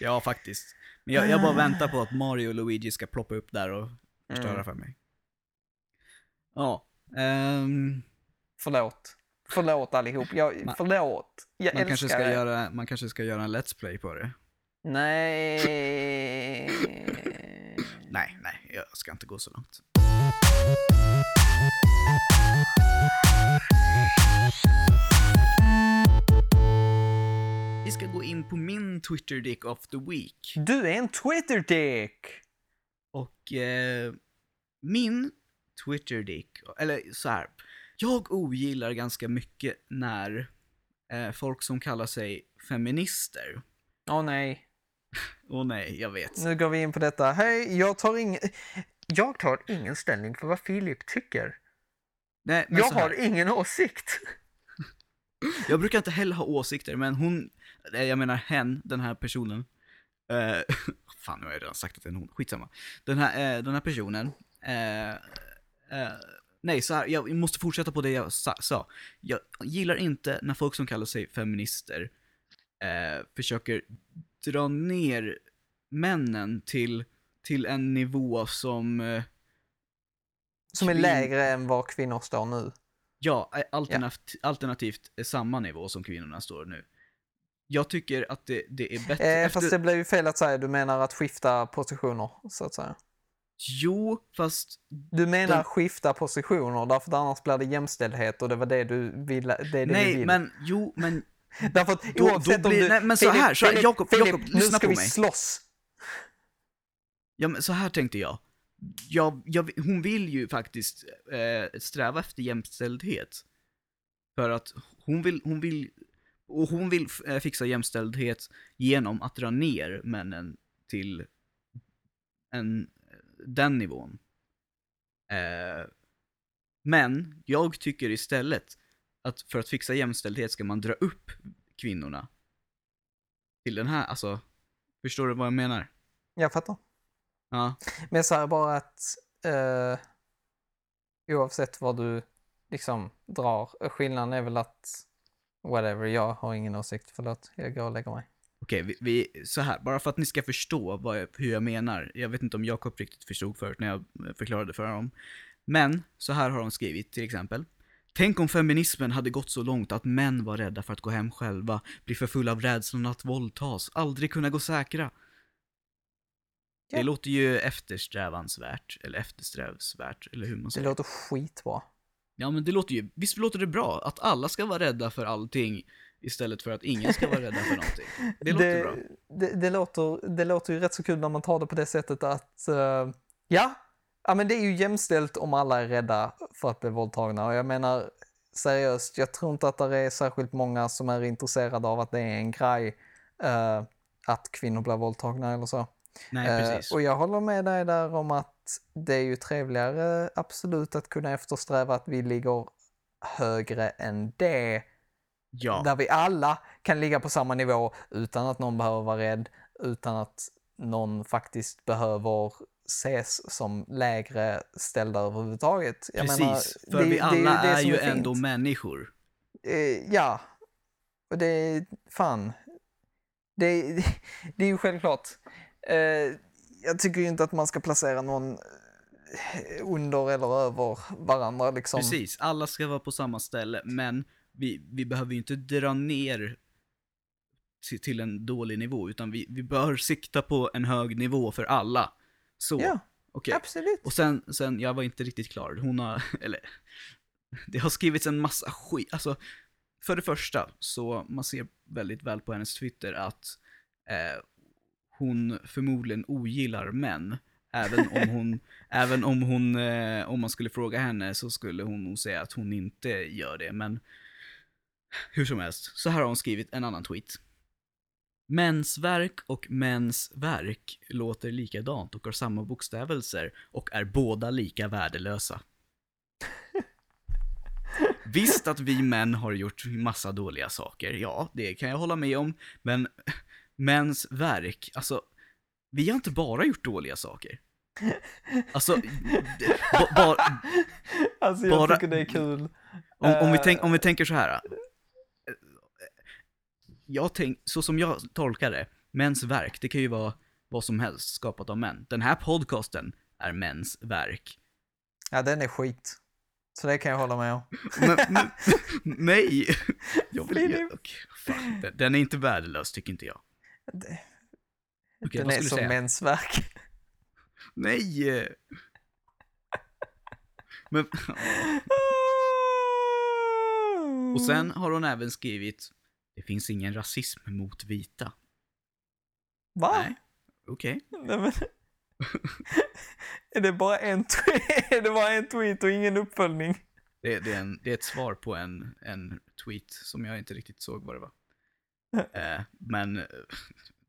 Ja, faktiskt. Men jag, jag bara väntar på att Mario och Luigi ska ploppa upp där och förstöra Mm. för mig. Ja. ehm, Förlåt. Förlåt allihop. Jag, Man- förlåt. Jag man, älskar kanske ska det. göra, man kanske ska göra en Let's Play på det. Nej. Nej, nej, jag ska inte gå så långt. Vi ska gå in på min Twitter Dick of the Week. Du är en Twitter-dick! Och eh, min Twitter Dick, eller så här. Jag ogillar ganska mycket när eh, folk som kallar sig feminister, Åh nej. åh nej, jag vet. Nu går vi in på detta. Hej, jag tar ingen... Jag tar ingen ställning för vad Filip tycker. Nej, Jag har ingen åsikt. Jag brukar inte heller ha åsikter, men hon, nej, jag menar hen, den här personen. Eh, fan, nu har jag redan sagt att det är en hon. Skitsamma. Den här, eh, den här personen. eh, eh, nej, så här, jag måste fortsätta på det jag sa. Jag gillar inte när folk som kallar sig feminister eh, försöker dra ner männen till, till en nivå som, eh, Som är lägre än var kvinnor står nu. Ja, eh, alternativt, alternativt är samma nivå som kvinnorna står nu. Jag tycker att det, det är bättre... Eh, efter- Fast det blir ju fel att säga. Du menar att skifta positioner, så att säga. Jo, fast... Du menar Den- skifta positioner, därför att annars blir det jämställdhet och det var det du ville. Det det du nej, vill. men jo, men... Därför att då oavsett blir- om du... nej, men så här, så här, Jakob, Jakob, nu lyssna ska på vi mig. slåss. Ja, men så här tänkte jag. jag, jag hon vill ju faktiskt eh, sträva efter jämställdhet. För att hon vill, hon vill, och hon vill eh, fixa jämställdhet genom att dra ner männen till en, den nivån. Eh, men jag tycker istället att för att fixa jämställdhet ska man dra upp kvinnorna till den här, alltså, förstår du vad jag menar? Jag fattar. Ja. Men jag säger bara att eh, oavsett vad du liksom drar, skillnaden är väl att whatever, jag har ingen åsikt, förlåt, jag går och lägger mig. Okej, vi, vi, så här, bara för att ni ska förstå jag, hur jag menar. Jag vet inte om Jakob riktigt förstod förut när jag eh, förklarade för honom. Men, så här har de skrivit till exempel. Tänk om feminismen hade gått så långt att män var rädda för att gå hem själva, bli för fulla av rädslan att våldtas, aldrig kunna gå säkra. Ja. Det låter ju eftersträvansvärt, eller eftersträvsvärt, eller hur man Det säger. låter skitbra. Ja men det låter ju, visst låter det bra? Att alla ska vara rädda för allting istället för att ingen ska vara rädda för någonting. Det låter bra. Det, det, låter, det låter ju rätt så kul när man tar det på det sättet att, eh, ja, ja men det är ju jämställt om alla är rädda för att bli våldtagna. Och jag menar, seriöst, jag tror inte att det är särskilt många som är intresserade av att det är en grej eh, att kvinnor blir våldtagna eller så. Nej, Eh, precis. och jag håller med dig där om att det är ju trevligare absolut att kunna eftersträva att vi ligger högre än det. Ja, Där vi alla kan ligga på samma nivå utan att någon behöver vara rädd, utan att någon faktiskt behöver ses som lägre ställda överhuvudtaget. Jag precis. menar, för det- vi det är alla det är, ju fint. ändå människor. Eh, ja. Och det är, fan. Det, det är ju självklart. Eh, jag tycker ju inte att man ska placera någon eh, under eller över varandra liksom. Precis, alla ska vara på samma ställe, men vi, vi behöver ju inte dra ner till- en dålig nivå, utan vi, vi bör sikta på en hög nivå för alla. Så, Ja, okej. absolut. Och sen, sen, jag var inte riktigt klar. Hon har, eller, det har skrivits en massa skit. Alltså, för det första, så man ser väldigt väl på hennes Twitter att eh, hon förmodligen ogillar män. Även om hon, även om hon, eh, om man skulle fråga henne så skulle hon nog säga att hon inte gör det. Men Hur som helst, så här har hon skrivit en annan tweet. Mensvärk och mensverk låter likadant och har samma bokstävelser och är båda lika värdelösa. Visst att vi män har gjort massa dåliga saker, ja, det kan jag hålla med om, men mäns verk, alltså, vi har inte bara gjort dåliga saker. Alltså, det- ba, ba, Alltså jag Bara- tycker det är kul. om, om, vi Eh. tänk, om vi tänker så här. Jag tänk, så som jag tolkar det, mäns verk, det kan ju vara vad som helst skapat av män. Den här podcasten är mäns verk. Ja, den är skit. Så det kan jag hålla med om. Men, men, nej! Jag vill, jag, fan, den, den är inte värdelös tycker inte jag. Det- Okej, den är som säga? mäns verk. Nej! Men, och sen har hon även skrivit, det finns ingen rasism mot vita. Va? Nej, okej. Nej, men... är, det bara en tweet? är det bara en tweet och ingen uppföljning? Det, det, är en, det är ett svar på en, en tweet som jag inte riktigt såg vad det var. Eh, men, eh,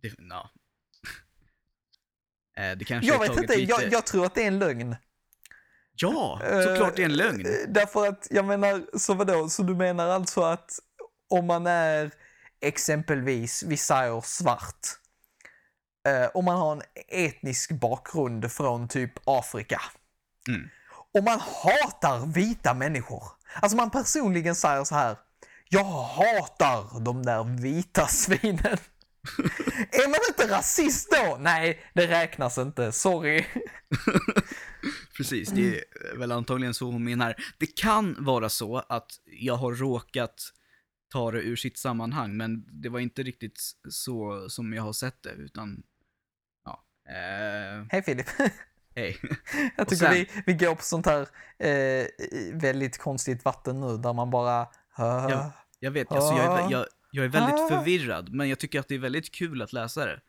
det, ja. Eh, det kanske Jag vet inte, lite... jag, jag tror att det är en lögn. Ja, såklart det är en lögn. Eh, Därför att, jag menar, så vadå, så du menar alltså att om man är exempelvis, vi säger svart, eh, om man har en etnisk bakgrund från typ Afrika, Mm. och man hatar vita människor, alltså man personligen säger så här, jag hatar de där vita svinen. är man inte rasist då? Nej, det räknas inte, sorry. Precis, det är väl antagligen så hon menar. Det kan vara så att jag har råkat ta det ur sitt sammanhang, men det var inte riktigt så som jag har sett det, utan ja. Eh, Hej Filip. hej. Jag tycker sen- vi, vi går på sånt här eh, väldigt konstigt vatten nu där man bara... Uh, Ja. Jag vet, alltså jag är, jag, jag är väldigt förvirrad, men jag tycker att det är väldigt kul att läsa det.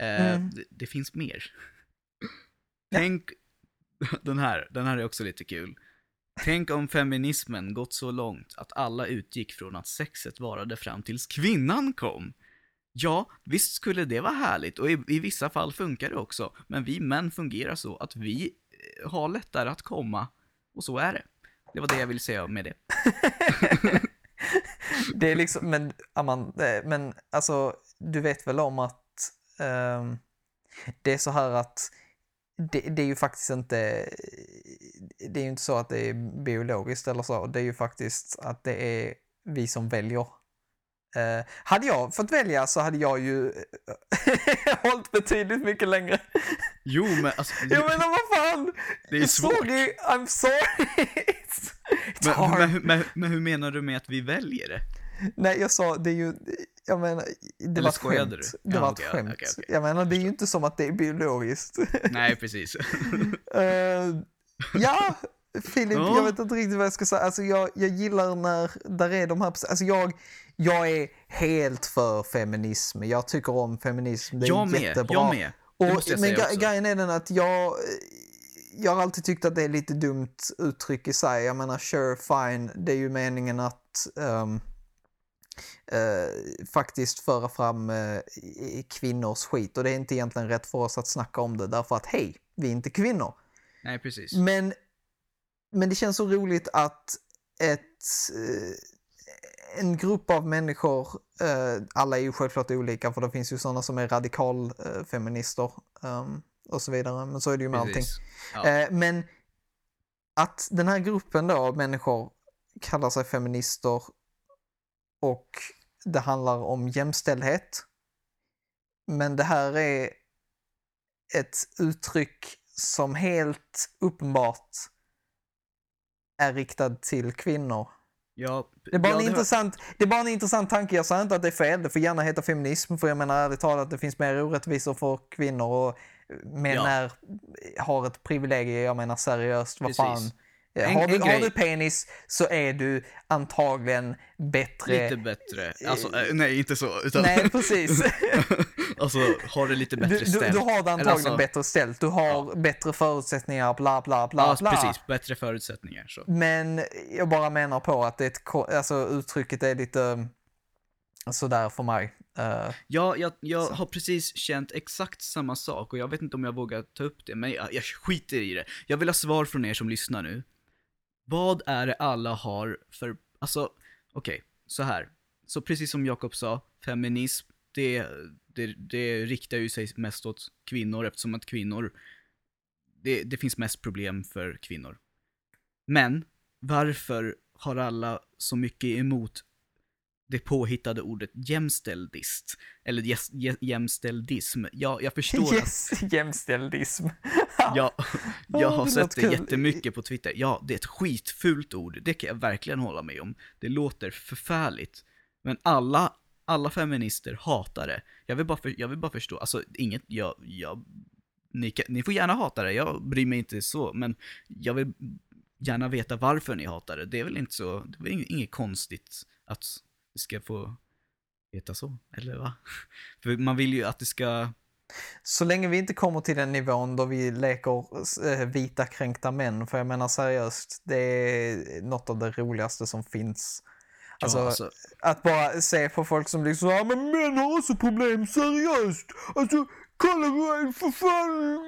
Eh, Mm. det, det finns mer. Tänk, den här, den här är också lite kul. Tänk om feminismen gått så långt att alla utgick från att sexet varade fram tills kvinnan kom. Ja, visst skulle det vara härligt och i, i vissa fall funkar det också, men vi män fungerar så att vi eh, har lättare att komma och så är det. Det var det jag ville säga med det. det är liksom, men, Amman, eh, men alltså, du vet väl om att um, det är så här att det, det är ju faktiskt inte, det är ju inte så att det är biologiskt eller så, det är ju faktiskt att det är vi som väljer. Eh, hade jag fått välja så hade jag ju hållit betydligt mycket längre. Jo, men alltså... Jag menar vad fan! Det är svårt. Sorry, I'm sorry! It's, it's Men, hard. men, men, men hur menar du med att vi väljer det? Nej, jag sa, det är ju, jag menar, det var ett skämt. du? Det Ja, var okej, ett skämt. okej, okej. Jag menar, det är ju inte som att det är biologiskt. Nej, precis. Eh, ja, Filip, Ja. jag vet inte riktigt vad jag ska säga. Alltså, jag, jag gillar när där är de här... Alltså, jag, jag är helt för feminism. Jag tycker om feminism. Det är Jag med, jättebra. jag med. Och, jag men också. grejen är den att jag, jag har alltid tyckt att det är lite dumt uttryck i sig. Jag menar, sure, fine, det är ju meningen att ehm, eh, faktiskt föra fram eh, kvinnors skit och det är inte egentligen rätt för oss att snacka om det därför att hej, vi är inte kvinnor. Nej, precis. Men, men det känns så roligt att ett, eh, en grupp av människor, eh, alla är ju självklart olika för det finns ju sådana som är radikalfeminister eh, feminister, ehm, och så vidare, men så är det ju med allting. precis. Ja. Eh, men att den här gruppen då av människor kallar sig feminister och det handlar om jämställdhet. Men det här är ett uttryck som helt uppenbart är riktad till kvinnor. ja, Det är, bara ja, en har- intressant, det är bara en intressant tanke. Jag säger inte att det är fel. Det får gärna heta feminism. För jag menar ärligt talat, det finns mer orättvisor för kvinnor och män Ja. är, har ett privilegium. Jag menar seriöst, vad Precis. fan. En- har, du, en har du penis så är du antagligen bättre. Lite bättre. Alltså, eh, nej, inte så. Utan Nej, precis. Alltså, har det lite Du, bättre du, ställt. du har det antagligen alltså- bättre ställt. Du har bättre förutsättningar, bla bla bla Ja, bla. precis. Bättre förutsättningar. Så. Men jag bara menar på att det är ett, alltså, uttrycket är lite sådär för mig. Eh, Ja, jag, jag Så. har precis känt exakt samma sak och jag vet inte om jag vågar ta upp det, men jag, jag skiter i det. Jag vill ha svar från er som lyssnar nu. Vad är det alla har för, alltså, okej, så här. Så precis som Jakob sa, feminism, det, det, det riktar ju sig mest åt kvinnor eftersom att kvinnor, det, det finns mest problem för kvinnor. Men, varför har alla så mycket emot det påhittade ordet jämställdist? Eller jämställdism? Ja, jag förstår att yes, jämställdism. jag, jag har sett det kul. jättemycket på Twitter. Ja, det är ett skitfult ord. Det kan jag verkligen hålla med om. Det låter förfärligt. Men alla, alla feminister hatar det. Jag vill bara, för, jag vill bara förstå, alltså inget, jag, jag, ni, kan, ni får gärna hata det, jag bryr mig inte så, men jag vill gärna veta varför ni hatar det. Det är väl inte så, det är inget, konstigt att ska få heta så, eller va? För man vill ju att det ska, Så länge vi inte kommer till den nivån då vi leker eh, vita kränkta män, för jag menar seriöst, det är något av det roligaste som finns. Alltså, ja, alltså, att bara se på folk som liksom ja men män har också problem, seriöst! Alltså, kolla vad för fan!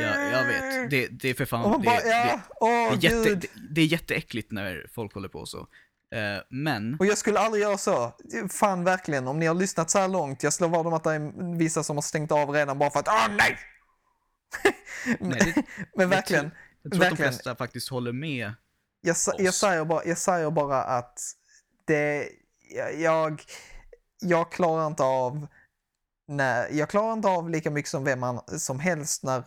ja, jag vet. Det, det är för fan, det, bara, det, ja, åh Det är, jätte, det, det är jätteäckligt när folk håller på så. Eh, men, Och jag skulle aldrig göra så. Fan verkligen, om ni har lyssnat så här långt, jag slår vad om att det är vissa som har stängt av redan bara för att åh nej! nej, det, Men verkligen, jag tror att de verkligen. flesta faktiskt håller med. jag, sa- jag, oss. säger bara, jag säger bara att det, jag, jag klarar inte av när, jag klarar inte av lika mycket som vem man som helst när eh,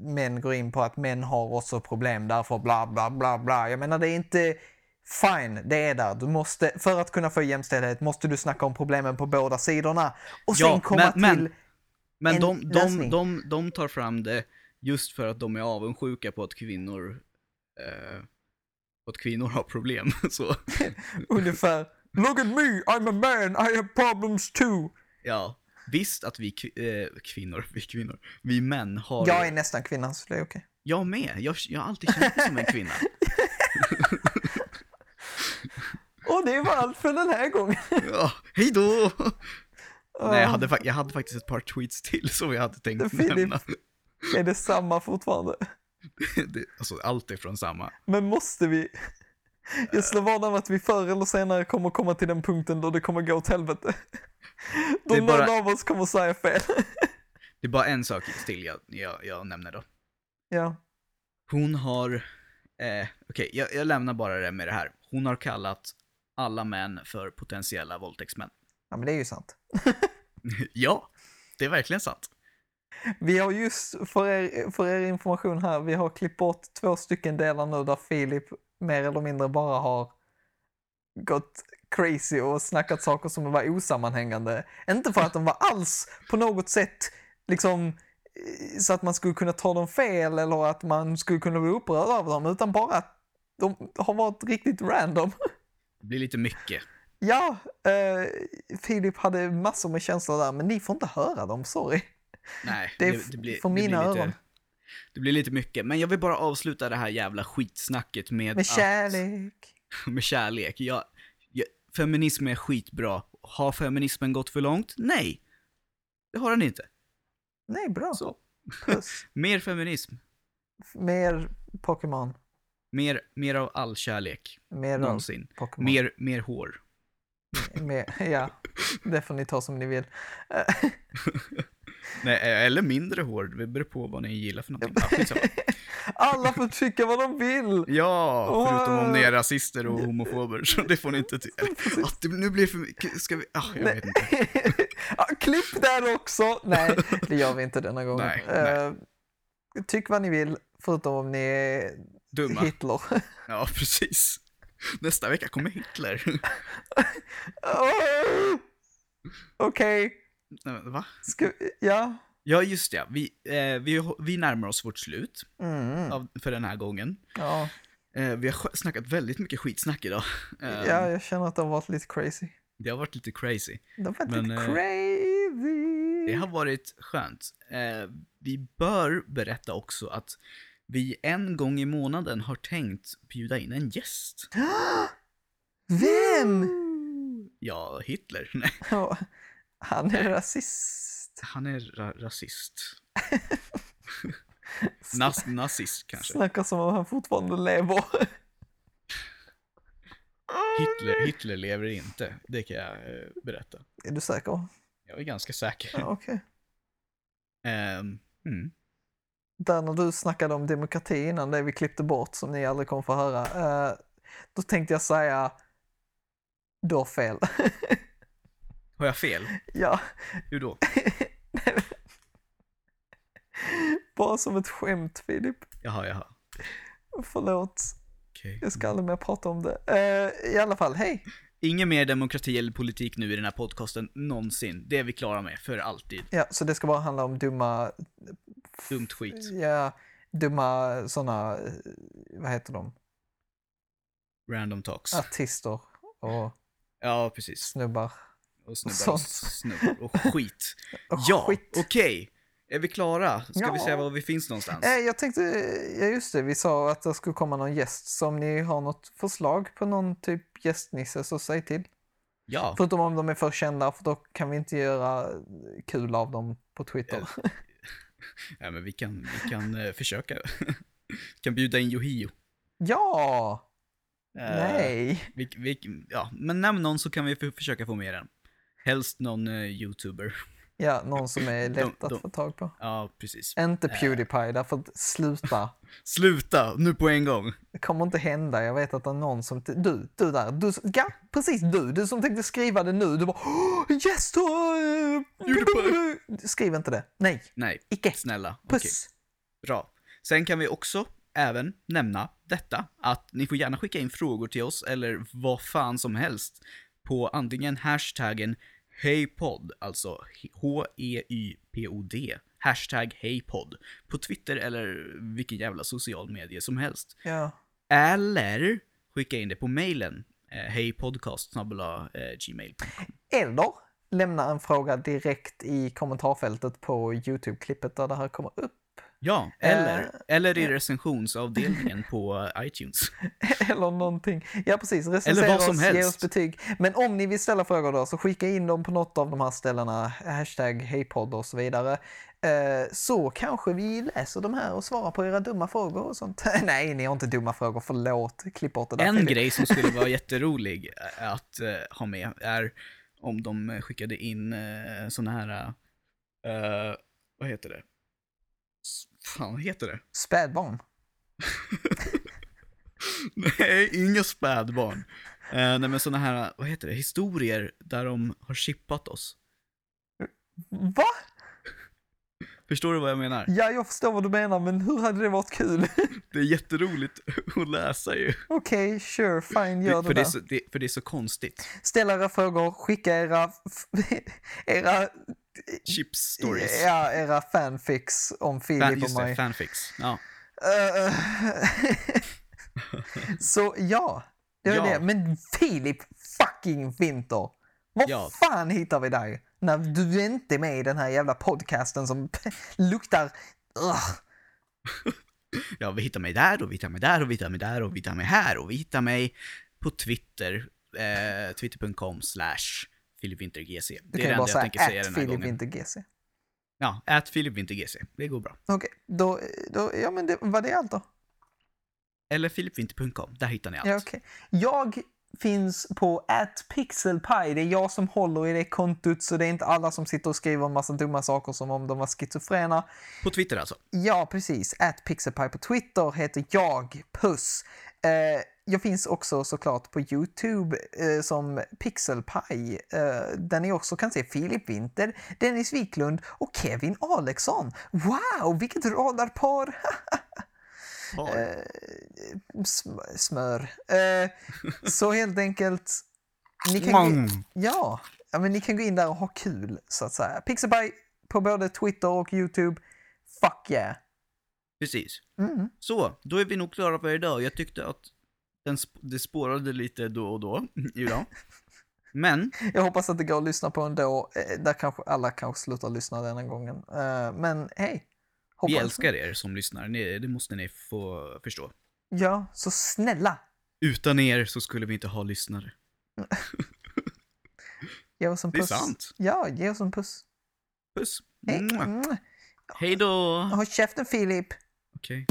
män går in på att män har också problem därför bla bla bla bla. Jag menar det är inte fine, det är där. Du måste, för att kunna få jämställdhet måste du snacka om problemen på båda sidorna. Och sen Ja, komma men- till... men- En de, de, lösning. de, de tar fram det just för att de är avundsjuka på att kvinnor, eh, på att kvinnor har problem. Så, Ungefär Look at me, I'm a man, I have problems too. ja. Visst att vi eh, kvinnor, vi kvinnor, vi män har... Jag är nästan kvinna så det är okej. Jag med, jag, jag har alltid känt mig som en kvinna. Och det var allt för den här gången. Ja, hej då! Nej, jag Ah, hade, jag hade faktiskt ett par tweets till som jag hade tänkt Filip. nämna. Är det samma fortfarande? Det, alltså allt är från samma. Men måste vi? Jag slår vad om att vi förr eller senare kommer komma till den punkten då det kommer gå åt helvete. Då någon bara- av oss kommer säga fel. Det är bara en sak till jag, jag, jag nämner då. Ja. Hon har, eh, okej, jag, jag lämnar bara det med det här. Hon har kallat alla män för potentiella våldtäktsmän. ja, men det är ju sant. ja, det är verkligen sant. Vi har just, för er, för er information här, vi har klippt bort två stycken delar nu där Filip mer eller mindre bara har gått crazy och snackat saker som var osammanhängande. Inte för att de var alls på något sätt liksom eh, så att man skulle kunna ta dem fel eller att man skulle kunna bli upprörd över dem, utan bara att de har varit riktigt random. Det blir lite mycket. Ja, eh, Filip hade massor med känslor där, men ni får inte höra dem, sorry. Nej, Det det, det, blir, för det blir mina lite, öron. Det blir lite mycket, men jag vill bara avsluta det här jävla skitsnacket med, Med att- kärlek. med kärlek. Jag, jag, feminism är skitbra. Har feminismen gått för långt? Nej. Det har den inte. Nej, bra. Så, mer feminism. Mer Pokémon. Mer, mer av all kärlek. Mer Någonsin. Pokémon. Mer, mer hår. Mer, ja, det får ni ta som ni vill. Nej, eller mindre hår. Det beror på vad ni gillar för någonting. Alla får tycka vad de vill. ja, förutom om ni är rasister och homofober. Så det får ni inte tycka. Ah, nu blir det för mycket. Ska vi? Ah, jag vet inte. ja, klipp där också. Nej, det gör vi inte denna gången. Nej, Eh, tyck vad ni vill, förutom om ni är Dumma. Hitler. Ja, precis. Nästa vecka kommer Hitler. Åh! Okej, men, Va? ska ja. Ja, just det. Vi, eh, vi, vi närmar oss vårt slut Mm. av, för den här gången. Ja. Eh, vi har snackat väldigt mycket skitsnack idag. Eh, ja, jag känner att det har varit lite crazy. Det har varit lite crazy. Det har varit Men, lite eh, crazy. Det har varit skönt. Eh, vi bör berätta också att vi en gång i månaden har tänkt bjuda in en gäst. Vem? Ja, Hitler. Nej, Ja, han är rasist. han är ra rasist. Nas nazist kanske. Snackar som om han fortfarande lever. Hitler, Hitler lever inte, det kan jag eh, berätta. Är du säker? Jag är ganska säker. Ja, okej. Ehm, mm. Där när du snackade om demokrati innan, det vi klippte bort som ni aldrig kommer få höra. eh, då tänkte jag säga, du har fel. Har jag fel? ja, Hur då? bara som ett skämt Filip. Jaha, jaha. Förlåt, Okej. jag ska aldrig mer prata om det. Eh, I alla fall, hej. Ingen mer demokrati eller politik nu i den här podcasten någonsin. Det är vi klara med för alltid. Ja, så det ska bara handla om dumma, Dumt skit. ja, dumma sådana, vad heter de, Random talks. artister och Ja, precis. snubbar. Och snubbar och snubbar och skit. Och Ja, skit. okej. Är vi klara? Ska Ja. vi se var vi finns någonstans? Eh, jag tänkte, ja just det, vi sa att det skulle komma någon gäst. Så om ni har något förslag på någon typ gästnisse så säg till. Ja, Förutom om de är för kända, för då kan vi inte göra kul av dem på Twitter. ja men vi kan, vi kan eh, försöka. vi kan bjuda in Yohio. Ja! Eh, Nej! Vi, vi, ja, men nämn någon så kan vi för, försöka få med den. Helst någon eh, youtuber. Ja, någon som är lätt de- att de- få tag på. Ja, precis. Inte Pewdiepie, därför att sluta. Sluta, nu på en gång. Det kommer inte hända. Jag vet att det är någon som... Du, du där. Du, ja, precis du. Du som tänkte skriva det nu. Du bara "Åh, yes! Pewdiepie." Skriv inte det. Nej, Nej, icke. snälla. Okej, Puss. bra. Sen kan vi också även nämna detta, att ni får gärna skicka in frågor till oss eller vad fan som helst på antingen hashtaggen hejpodd, alltså H-E-Y-P-O-D, hashtag hejpodd, på Twitter eller vilken jävla social medie som helst. Ja. Eller skicka in det på mejlen, eh, hejpodcast eh, gmail. Eller lämna en fråga direkt i kommentarfältet på YouTube-klippet där det här kommer upp. Ja, eller, Eh, eller i recensionsavdelningen på iTunes. Eller någonting. Ja, precis. Recensera Eller vad som oss, ge helst. oss betyg. Men om ni vill ställa frågor då, så skicka in dem på något av de här ställena. Hashtag hejpodd och så vidare. Eh, så kanske vi läser de här och svarar på era dumma frågor och sånt. Nej, ni har inte dumma frågor. Förlåt. Klipp bort det där. En Filip. grej som skulle vara jätterolig att eh, ha med är om de skickade in uh, såna här, vad heter det? Fan, vad heter det? Spädbarn. Nej, inga spädbarn. Uh, nej men såna här, vad heter det, historier där de har chippat oss. Va? Förstår du vad jag menar? Ja, jag förstår vad du menar, men hur hade det varit kul? Det är jätteroligt att läsa ju. Okej, sure, fine, gör det, för, det är där. så, det, för det är så konstigt. Ställ era frågor, skicka era, era, Chips stories. ja, era fanfics om Filip Fan, och just det, mig. fanfix. Ja. Eh, så ja, det var Ja. det. Men Filip fucking Winter, var Ja. fan hittar vi dig? När du inte är med i den här jävla podcasten som luktar... Ja, vi hittar mig där och vi hittar mig där och vi hittar mig där och vi hittar mig här och vi hittar mig på Twitter, eh, twitter.com slash filipvintergc. Du Det är kan ju det bara enda jag tänker säga den här Filip gången. inte GC. Ja, at filipvintergc. Det går bra. Okej, då, då, ja men det, var det allt då? Eller filipvinter.com, där hittar ni allt. Ja, okej. Jag finns på @pixelpie. Det är jag som håller i det kontot, så det är inte alla som sitter och skriver en massa dumma saker som om de var schizofrena. På Twitter alltså. Ja, precis. @pixelpie på Twitter heter jag. Puss. Eh, jag finns också såklart på YouTube eh, som Pixelpie, eh, där ni också kan se Filip Winter, Dennis Wiklund och Kevin Alexson. Wow, vilket radarpar! Par. Eh, sm- smör. Eh, så helt enkelt, ni kan, gå, ja, ja, men ni kan gå in där och ha kul, så att säga. Pixelpie på både Twitter och YouTube. Fuck yeah! Precis. Mm. Så, då är vi nog klara för idag. Jag tyckte att den sp- det spårade lite då och då idag. Men, Jag hoppas att det går att lyssna på ändå. Eh, Där kanske alla kanske slutar lyssna denna gången. Eh, Men hej. vi älskar er som lyssnar. Ni, det måste ni få förstå. Ja, så snälla. Utan er så skulle vi inte ha lyssnare. Ge oss en Det är puss. sant. Ja, ge oss en puss. Puss. Hej. Mm. Hej då. Håll käften Filip. Okej.